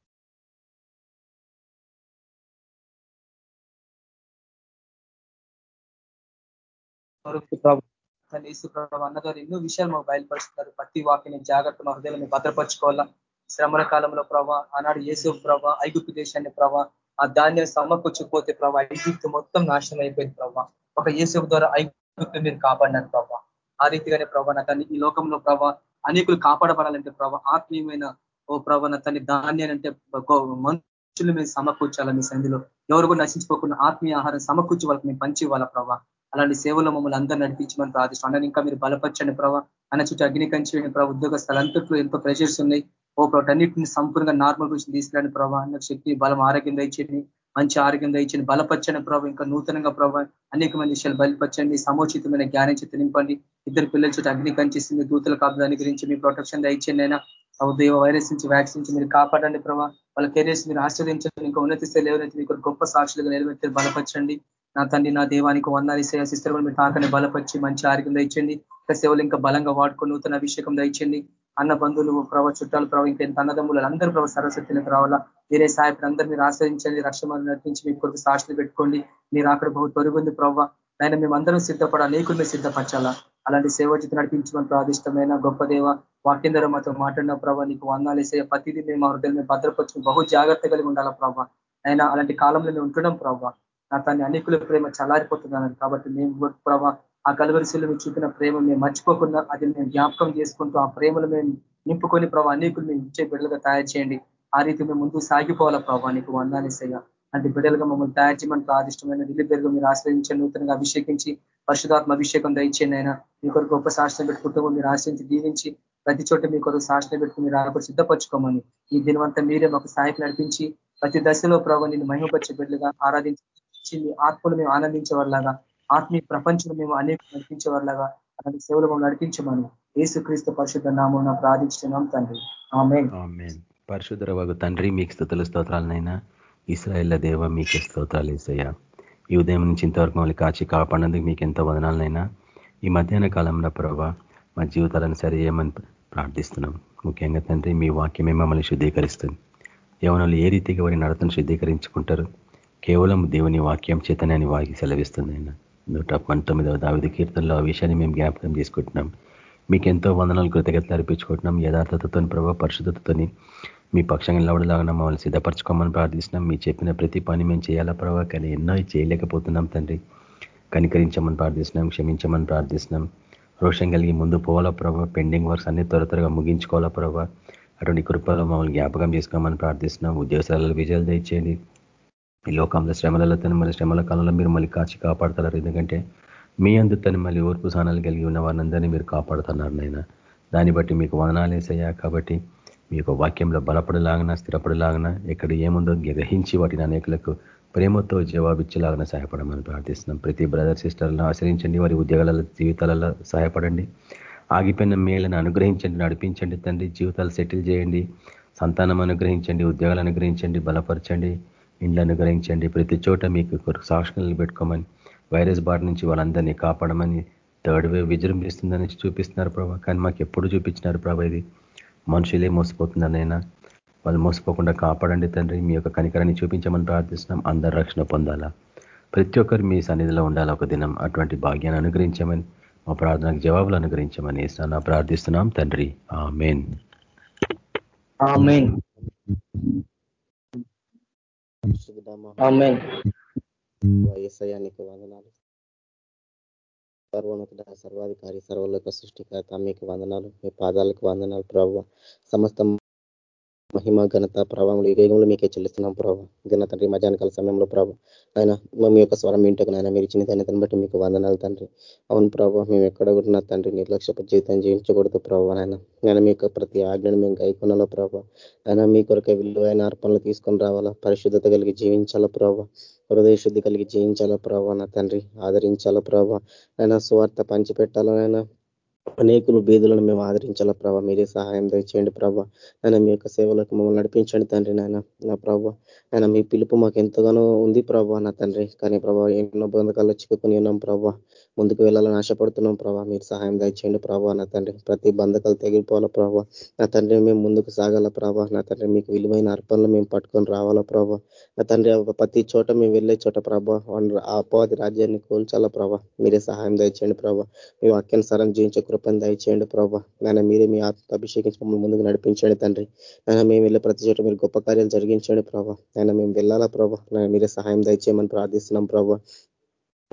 Speaker 4: అన్న అన్నగారు ఎన్నో విషయాలు మాకు బయలుపరుస్తున్నారు. ప్రతి వాక్యని జాగ్రత్త మా హృదయాన్ని భద్రపరచుకోవాలా? శ్రమల కాలంలో ప్రభా ఆనాడు యేసు ప్రభా ఐగుప్తు దేశాన్ని ప్రభా ఆ ధాన్యం సమకూర్చిపోతే ప్రభా ఐగుప్తు మొత్తం నాశనం అయిపోయింది ప్రభా. ఒక యేసు ద్వారా ఐగుప్తు మీరు కాపాడినారు ప్రభా. ఆ రీతిగానే ప్రభా నా ఈ లోకంలో ప్రభా అనేకులు కాపాడబడాలంటే ప్రభా ఆత్మీయమైన ఓ ప్రభా నా తన్ని ధాన్యాన్ని అంటే మనుషులు మేము సమకూర్చాలి మీ సంధిలో ఎవరు కూడా నశించుకోకుండా ఆత్మీయ ఆహారం సమకూర్చి వాళ్ళకి మేము పంచి ఇవ్వాలా ప్రభా? అలాంటి సేవలో మమ్మల్ని అందరూ నడిపించమని ప్రార్థిస్తాం ఇంకా మీరు బలపరచండి ప్రభావ అన్న చుట్టూ అగ్ని కంచి ప్రభావ ఉద్యోగస్తులంతట్లో ఎంతో ప్రెషర్స్ ఉన్నాయి. ఓ అన్నింటిని సంపూర్ణంగా నార్మల్ గురించి తీసుకురాని ప్రభావ అన్న శక్తి బలం ఆరోగ్యం ఇచ్చేది మంచి ఆరోగ్యం ఇచ్చింది బలపరచని ప్రభావ ఇంకా నూతనంగా ప్రభావ అనేక మంది విషయాలు బలపరచండి సముచితమైన జ్ఞానం చేతి నింపండి. ఇద్దరు పిల్లల చుట్టూ అగ్ని కంచేసింది. దూతల కాపుదాని గురించి మీ ప్రొటెక్షన్ ఇచ్చింది అయినా ఉదయం వైరస్ నుంచి వ్యాక్సిన్ నుంచి మీరు కాపాడండి ప్రభావ వాళ్ళ కెరీర్స్ మీరు ఆశ్రదించండి ఇంకా ఉన్నత స్థాయి ఎవరైతే మీకు గొప్ప సాక్షులుగా నిలబెట్టి బలపరచండి. నా తండ్రి నా దేవానికి వందాలి సిస్టర్ మీరు తాకని బలపరిచి మంచి ఆరోగ్యం దండి ఇంకా సేవలు ఇంకా బలంగా వాడుకొని నూతన అభిషేకం దండి అన్న బంధువులు ప్రభావ చుట్టాలు ప్రభావ ఇంకా ఎంత అన్నదమ్ములు అందరూ ప్రభావ సరస్వతికి రావాలా? మీరే సాయపడి అందరూ మీరు ఆశ్రయించండి రక్షణ నడిపించి మీ కొరకు సాక్షులు పెట్టుకోండి. మీరు అక్కడ బహు తొరుగుంది ప్రభావ ఆయన మేమందరం సిద్ధపడాలి? అనేకులు మీరు సిద్ధపరచాలా? అలాంటి సేవోచిత నడిపించమని ప్రాదిష్టమైన గొప్ప దేవ వాక్యం ద్వారా మాతో మాట్లాడిన ప్రభావ నీకు వందాలేసే ప్రతిదీ మేము హృదయం భద్రపరచు బహు జాగ్రత్త కలిగి ఉండాలా ప్రభావ అయినా అలాంటి కాలంలో మేము ఉంటున్నాం ప్రభావ నా తన అనేకుల ప్రేమ చల్లారిపోతున్నాను కాబట్టి మేము ప్రభా ఆ కలవరిశీలు మీరు చూపిన ప్రేమ మేము మర్చిపోకుండా అది మేము జ్ఞాపకం చేసుకుంటూ ఆ ప్రేమలు మేము నింపుకొని ప్రభావ అనేకులు మేము ఇచ్చే బిడ్డలుగా తయారు చేయండి. ఆ రీతి మేము ముందుకు సాగిపోవాలా ప్రభావ నీకు వందాలేసయ్యా అంటే బిడ్డలుగా మమ్మల్ని తయారు చేయమని ప్రాదిష్టమైన నిలుబెరుగు మీరు ఆశ్రయించి నూతనంగా అభిషేకించి పరిశుధాత్మ అభిషేకం దయచేయండి అయినా మీ కొరకు గొప్ప శాస్త్రం పెట్టుకుంటూ మీరు ఆశ్రయించి దీవించి ప్రతి చోట మీ కొరకు శాసనం పెట్టుకుని మీరు ఆకు సిద్ధపరచుకోమని ఈ దినవంతా మీరే మాకు సాయకు నడిపించి ప్రతి దశలో ప్రభావ నేను మహిమపరిచే బిడ్డలుగా ఆరాధించి ఆత్మలు మేము ఆనందించేవారిలాగా ఆత్మీయ ప్రపంచంలో మేము అనేక నడిపించేవారిలాగా అలాంటి సేవలు మేము నడిపించమని ఏసుక్రీస్తు పరిశుద్ధ నామం ప్రార్థించున్నాం తండ్రి. ఆమె
Speaker 2: పరిశుద్ధ వగు తండ్రి మీకు స్థుతుల స్తోత్రాలనైనా ఇస్రాయేళ్ళ దేవ మీకు స్తోత్రాలు వేసయ్యా ఈ ఉదయం నుంచి ఇంతవరకు మమ్మల్ని కాచి కాపాడినందుకు మీకు ఎంతో వదనాలనైనా ఈ మధ్యాహ్న కాలంలో ప్రభావ మా జీవితాలను సరి ప్రార్థిస్తున్నాం. ముఖ్యంగా తండ్రి మీ వాక్యమే మమ్మల్ని శుద్ధీకరిస్తుంది. యవనలు ఏ రీతిగా వారి నడతను శుద్ధీకరించుకుంటారు? కేవలం దేవుని వాక్యం చేతనే అని వాకి సెలవిస్తుంది అయినా నూట పంతొమ్మిదవ దావిది కీర్తనలో ఆ విషయాన్ని మేము జ్ఞాపకం చేసుకుంటున్నాం. మీకు ఎంతో వందనాలు కృతజ్ఞతలు అర్పించుకుంటున్నాం. యథార్థతతో ప్రభావ పరిశుద్ధతతోని మీ పక్షంగా నిలవడలాగా మమ్మల్ని సిద్ధపరచుకోమని ప్రార్థిస్తున్నాం. మీ చెప్పిన ప్రతి పని మేము చేయాలా ప్రభావ కానీ ఎన్నో చేయలేకపోతున్నాం తండ్రి. కనికరించమని ప్రార్థిస్తున్నాం క్షమించమని ప్రార్థిస్తున్నాం. రోషం కలిగి ముందు పోవాలా ప్రభావ పెండింగ్ వర్క్స్ అన్ని త్వర త్వరగా ముగించుకోవాలా ప్రభావ అటువంటి కృపలో మమ్మల్ని జ్ఞాపకం చేసుకోమని ప్రార్థిస్తున్నాం. ఉద్యోగశాలలో విజయాలు దయచేయండి. ఈ లోకంలో శ్రమలలో తను మళ్ళీ శ్రమల కాలంలో మీరు మళ్ళీ కాచి కాపాడుతున్నారు ఎందుకంటే మీ అందు తను మళ్ళీ ఓర్పు సానాలు కలిగి ఉన్న వారినందరినీ మీరు కాపాడుతున్నారు నైనా దాన్ని బట్టి మీకు వదనాలేసయ్యా కాబట్టి మీ యొక్క వాక్యంలో బలపడలాగన స్థిరపడలాగన ఎక్కడ ఏముందో గ్రహించి వాటిని అనేకులకు ప్రేమతో జవాబిచ్చేలాగా సహాయపడమని ప్రార్థిస్తున్నాం. ప్రతి బ్రదర్ సిస్టర్లను ఆశ్రయించండి. వారి ఉద్యోగాల జీవితాలలో సహాయపడండి. ఆగిపోయిన మేలను అనుగ్రహించండి నడిపించండి తండ్రి. జీవితాలు సెటిల్ చేయండి. సంతానం అనుగ్రహించండి ఉద్యోగాలు అనుగ్రహించండి బలపరచండి. ఇండ్లు అనుగ్రహించండి. ప్రతి చోట మీకు సాక్షణలు పెట్టుకోమని వైరస్ బారి నుంచి వాళ్ళందరినీ కాపాడమని థర్డ్ వేవ్ విజృంభిస్తుందని చూపిస్తున్నారు ప్రభావ కానీ మాకు ఎప్పుడు చూపించినారు ప్రభా ఇది? మనుషులే మోసపోతుందనైనా వాళ్ళు మోసపోకుండా కాపాడండి తండ్రి. మీ యొక్క కనికరాన్ని చూపించమని ప్రార్థిస్తున్నాం. అందరు రక్షణ పొందాలా. ప్రతి ఒక్కరు మీ సన్నిధిలో ఉండాలి ఒక దినం? అటువంటి భాగ్యాన్ని అనుగ్రహించమని మా ప్రార్థనకు జవాబులు అనుగ్రహించమని ఇస్తాను ప్రార్థిస్తున్నాం తండ్రి. ఆ మెయిన్
Speaker 5: పరిశుద్ధ వందనాలు. సర్వోన్నత సర్వాధికారి సర్వలోక సృష్టికర్త మీకు వందనాలు. మీ పాదాలకు వందనాలు ప్రభు సమస్తం మహిమ ఘనత ప్రభావం యుగంలో మీకే చెల్లిస్తున్నాం ప్రభావ ఘన తండ్రి మధ్యాహ్నకాల సమయంలో ప్రభావ ఆయన మీ యొక్క స్వరం ఏంటో నాయన మీరు ఇచ్చిన దాన్ని బట్టి మీకు వందనాలు తండ్రి. అవును ప్రభావ మేము ఎక్కడ కూడా తండ్రి నిర్లక్ష్యపు జీవితం జీవించకూడదు ప్రభావ ఆయన నేను మీ ప్రతి ఆజ్ఞను మేము గైకొనాలో ప్రభావ ఆయన మీ కొరకే విలువైన అర్పణలు తీసుకొని రావాలా. పరిశుద్ధత కలిగి జీవించాలా ప్రభావ హృదయ శుద్ధి కలిగి జీవించాలా ప్రభావ నా తండ్రి. ఆదరించాలా ప్రభావ ఆయన స్వార్థ పంచిపెట్టాలనైనా అనేకులు బీదులను మేము ఆదరించాలా ప్రభావ మీరే సహాయం దయచేయండి ప్రభావ ఆయన మీ యొక్క సేవలకు మమ్మల్ని నడిపించండి తండ్రి నాయన. నా ప్రభావ ఆయన మీ పిలుపు మాకు ఎంతగానో ఉంది ప్రభావ నా తండ్రి. కానీ ప్రభావ ఎన్నో బంధకాల్లో చిక్కుకుని ఉన్నాం ప్రభావ ముందుకు వెళ్ళాలని ఆశపడుతున్నాం ప్రభావ మీరు సహాయం దయచేయండి ప్రభావ నా తండ్రి ప్రతి బంధకాలు తెగిపోవాలా ప్రభావ నా తండ్రి మేము ముందుకు సాగాల ప్రభావ నా తండ్రి మీకు విలువైన అర్పణలు మేము పట్టుకొని రావాలా ప్రభావ నా తండ్రి ప్రతి చోట మేము వెళ్ళే చోట ప్రభావ ఆ అపవాది రాజ్యాన్ని కోల్చాలా ప్రభావ మీరే సహాయం దయచేయండి ప్రభావ మీ వాక్యానుసారం జీవించే కృపను దయచేయండి ప్రభావ నాయన మీరే మీ ఆత్మ అభిషేకించి మమ్మల్ని ముందుకు నడిపించండి తండ్రి. నాయన మేము వెళ్ళే ప్రతి చోట మీరు గొప్ప కార్యాలు జరిగించండి ప్రభావ నాయన మేము వెళ్ళాలా ప్రభావ మీరే సహాయం దయచేయమని ప్రార్థిస్తున్నాం ప్రభావ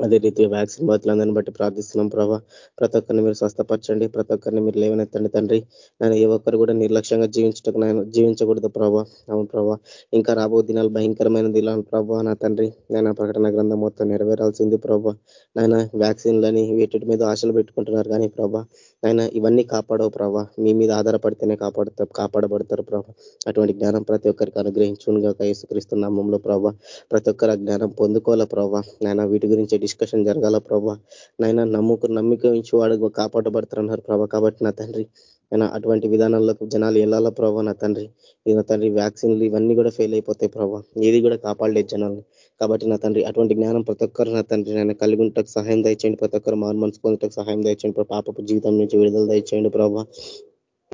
Speaker 5: అదే రీతిగా వ్యాక్సిన్ బాధితులందరిని బట్టి ప్రార్థిస్తున్నాం ప్రభావ ప్రతి ఒక్కరిని మీరు స్వస్థపరచండి. ప్రతి ఒక్కరిని మీరు లేవనెత్తండి తండ్రి. నేను ఏ ఒక్కరు కూడా నిర్లక్ష్యంగా జీవించటకు నేను జీవించకూడదు ప్రభా. అవును ప్రభా. ఇంకా రాబో దినాలు భయంకరమైనది దినాలు ప్రభా నా తండ్రి. నేను ప్రకటన గ్రంథం మొత్తం నెరవేరాల్సింది ప్రభా. నాయన వ్యాక్సిన్లని వీటి మీద ఆశలు పెట్టుకుంటున్నారు కానీ ప్రభా. నాయన ఇవన్నీ కాపాడవు ప్రభా. మీ మీద ఆధారపడితేనే కాపాడుతారు కాపాడబడతారు ప్రభా. అటువంటి జ్ఞానం ప్రతి ఒక్కరికి అనుగ్రహించుగా యేసుక్రీస్తు నామంలో ప్రభా. ప్రతి ఒక్కరు జ్ఞానం పొందుకోవాలా ప్రభా. నాయన వీటి గురించి డిస్కషన్ జరగాల ప్రభా. నాయన నమ్ముకు నమ్మిక ఇచ్చి వాడు కాపాడబడుతున్నారు ప్రభా. కాబట్టి నా తండ్రి ఆయన అటువంటి విధానాల్లోకి జనాలు వెళ్ళాలా ప్రభా నా తండ్రి. నా తండ్రి వ్యాక్సిన్లు ఇవన్నీ కూడా ఫెయిల్ అయిపోతాయి ప్రభా. ఏది కూడా కాపాడలేదు జనాలు కాబట్టి నా తండ్రి అటువంటి జ్ఞానం ప్రతి ఒక్కరు నా తండ్రి నేను కలిగి ఉంటకు సహాయం దయచేయండి. ప్రతి ఒక్కరు మారు మనసు పొందటకు సహాయం దయచేయండి. పాపపు జీవితం నుంచి విడుదల దయచేయండి ప్రభా.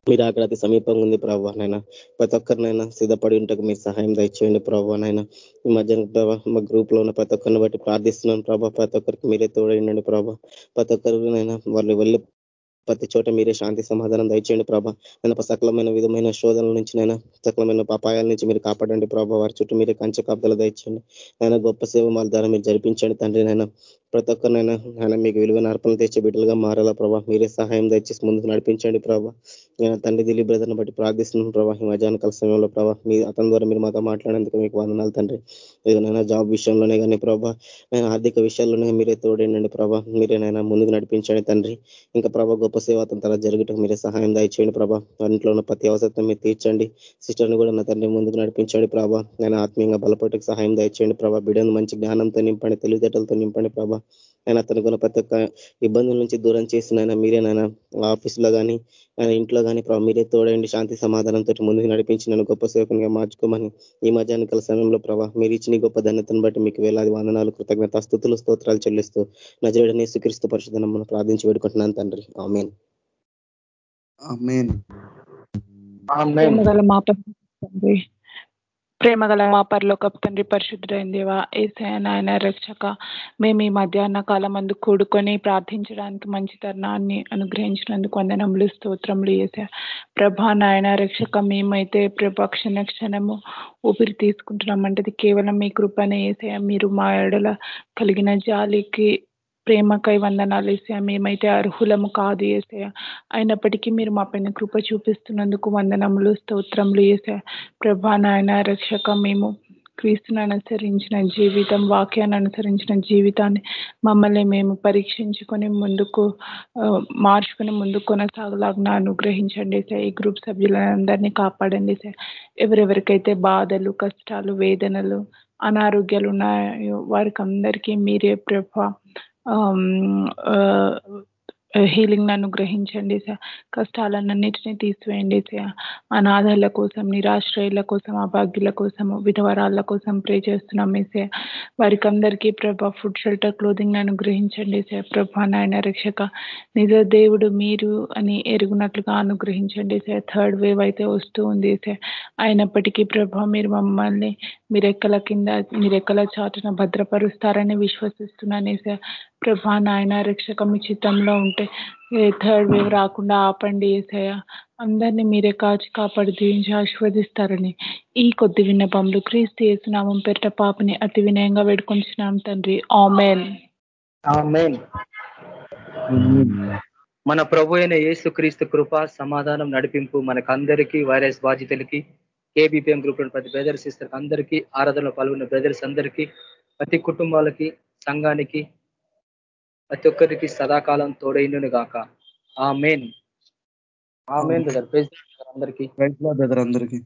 Speaker 5: మీరు అక్కడ అతి సమీపంగా ఉంది ప్రభావ నైనా. ప్రతి ఒక్కరినైనా సిద్ధపడి ఉంటకు మీరు సహాయం దయచేయండి ప్రభావ నాయన ఈ మధ్యాహ్నం ప్రభావ మా గ్రూప్లో ఉన్న ప్రతి ఒక్కరిని బట్టి ప్రార్థిస్తున్నాను ప్రభావ ప్రతి ఒక్కరికి మీరే తోడండి ప్రభావ ప్రతి ఒక్కరినైనా వాళ్ళు వెళ్ళి ప్రతి చోట మీరే శాంతి సమాధానం దయచేయండి ప్రభా. నేను సకలమైన విధమైన శోధనల నుంచి నేను సకలమైన అపాయాల నుంచి మీరు కాపాడండి ప్రభా. వారి చుట్టూ మీరే కంచె కాపుదలు దయచేయండి. ఆయన గొప్ప సేవ మాల ద్వారా మీరు జరిపించండి తండ్రి నైనా. ప్రతి ఒక్కరినైనా ఆయన మీకు విలువైన అర్పణ తెచ్చే బిడ్డలుగా మారాలా ప్రభా. మీరే సహాయం దయచేసి ముందుకు నడిపించండి ప్రభా. నేను తండ్రి దిలీ బ్రదర్ని బట్టి ప్రార్థిస్తున్నాను ప్రభా. ఈ మధ్యాహ్నకాల సమయంలో ప్రభా మీ అతని ద్వారా మీరు మాతో మాట్లాడేందుకు మీకు వందనాలు తండ్రి. ఏదైనా జాబ్ విషయంలోనే కానీ ప్రభా నేను ఆర్థిక విషయాల్లోనే మీరే తోడేనండి ప్రభా. మీరేనైనా ముందుకు నడిపించండి తండ్రి. ఇంకా ప్రభా గొప్ప సేవ అతని తల జరగటం మీరే సహాయం దయచేయండి ప్రభా. ఇంట్లో ఉన్న ప్రతి అవసరం మీరు తీర్చండి. సిస్టర్ని కూడా నా తండ్రి ముందుకు నడిపించండి ప్రభా. నేను ఆత్మీయంగా బలపడటకు సహాయం దయచేయండి ప్రభా. బిడ్డను మంచి జ్ఞానంతో నింపండి తెలివితేటలతో నింపండి ప్రభా. ఆయన అతనికి ప్రతి ఒక్క ఇబ్బందుల నుంచి దూరం చేసిన ఆయన మీరేనైనా ఆఫీసులో కానీ ఆయన ఇంట్లో కానీ మీరే తోడండి శాంతి సమాధానంతో ముందుకు నడిపించి నన్ను గొప్ప సేవకునిగా మార్చుకోమని ఈ మధ్యాహ్నకాల సమయంలో ప్రభా మీరు ఇచ్చిన గొప్ప ధన్యతను బట్టి మీకు వేలాది వందనాలు కృతజ్ఞత స్థుతులు స్తోత్రాలు చెల్లిస్తూ నజరుడని సుక్రీస్తు పరిశుధనం ప్రార్థించి పెడుకుంటున్నాను తండ్రి. ఆమెన్.
Speaker 6: మా ప్రేమ గల మా పరలోకపు తండ్రి పరిశుద్ధుడైన దేవ నాయన రక్షక మేము ఈ మధ్యాహ్న కాలం అందు కూడుకొని ప్రార్థించడానికి మంచి తరుణాన్ని అనుగ్రహించినందుకు వందనములు స్తోత్రములు వేసా ప్రభా నాయన రక్షక మేమైతే ప్రభా క్షణ క్షణము ఊపిరి తీసుకుంటున్నామంటే కేవలం మీ కృపనే వేసా మీరు మా ఎడల కలిగిన జాలికి ప్రేమకై వందనాలు వేసా మేమైతే అర్హులము కాదు వేసా అయినప్పటికీ మీరు మా పైన కృప చూపిస్తున్నందుకు వందనములు స్తోత్రములు వేసా ప్రభా నాయన రక్షక మేము క్రీస్తుని అనుసరించిన జీవితం వాక్యాన్ని అనుసరించిన జీవితాన్ని మమ్మల్ని మేము పరీక్షించుకొని ముందుకు మార్చుకొని ముందుకు కొనసాగలాగా అనుగ్రహించండి సార్ ఈ గ్రూప్ సభ్యులందరినీ కాపాడండి సార్ ఎవరెవరికైతే బాధలు కష్టాలు వేదనలు అనారోగ్యాలు ఉన్నాయో వారికి అందరికీ మీరే ప్రభ హీలింగ్ అనుగ్రహించండి సార్. కష్టాలన్నింటినీ తీసివేయండి సార్. అనాథల కోసం నిరాశ్రయుల కోసం అభాగ్యుల కోసం విధవరాళ్ళ కోసం ప్రే చేస్తున్నాం సార్. వారికి అందరికీ ప్రభా ఫుడ్ షెల్టర్ క్లోదింగ్ అనుగ్రహించండి సార్. ప్రభా నాయన రక్షక నిజ దేవుడు మీరు అని ఎరుగునట్లుగా అనుగ్రహించండి సార్. థర్డ్ వేవ్ అయితే వస్తూ ఉంది సార్. అయినప్పటికీ ప్రభా మీరు మమ్మల్ని మీరెక్కల కింద మీరెక్కల చాటున భద్రపరుస్తారని విశ్వసిస్తున్నాను సార్. ప్రభా నాయన రక్షక మీ చిత్తంలో ఉంటే ఏ థర్డ్ వేవ్ రాకుండా ఆపండి ఏసయ అందరినీ మీరే కాచి కాపాడి దీవించి ఆశీర్వదిస్తారని ఈ కొద్ది విన్నపములు క్రీస్తు యేసునామం పెట్ట పాపని అతి వినయంగా వేడుకొంచున్నాం తండ్రి. ఆమెన్.
Speaker 4: మన ప్రభు అయిన యేసు క్రీస్తు కృప సమాధానం నడిపింపు మనకందరికీ వైరస్ బాధితులకి కేబీపీఎం గ్రూప్ ప్రతి బ్రదర్స్ ఇస్తారు అందరికీ ఆరాధనలో పాల్గొన్న బ్రదర్స్ అందరికీ ప్రతి కుటుంబాలకి సంఘానికి ప్రతి ఒక్కరికి సదాకాలం తోడైనను గాక. ఆ మెయిన్ ఆ మెయిన్ అందరికీ.
Speaker 3: అందరికీ.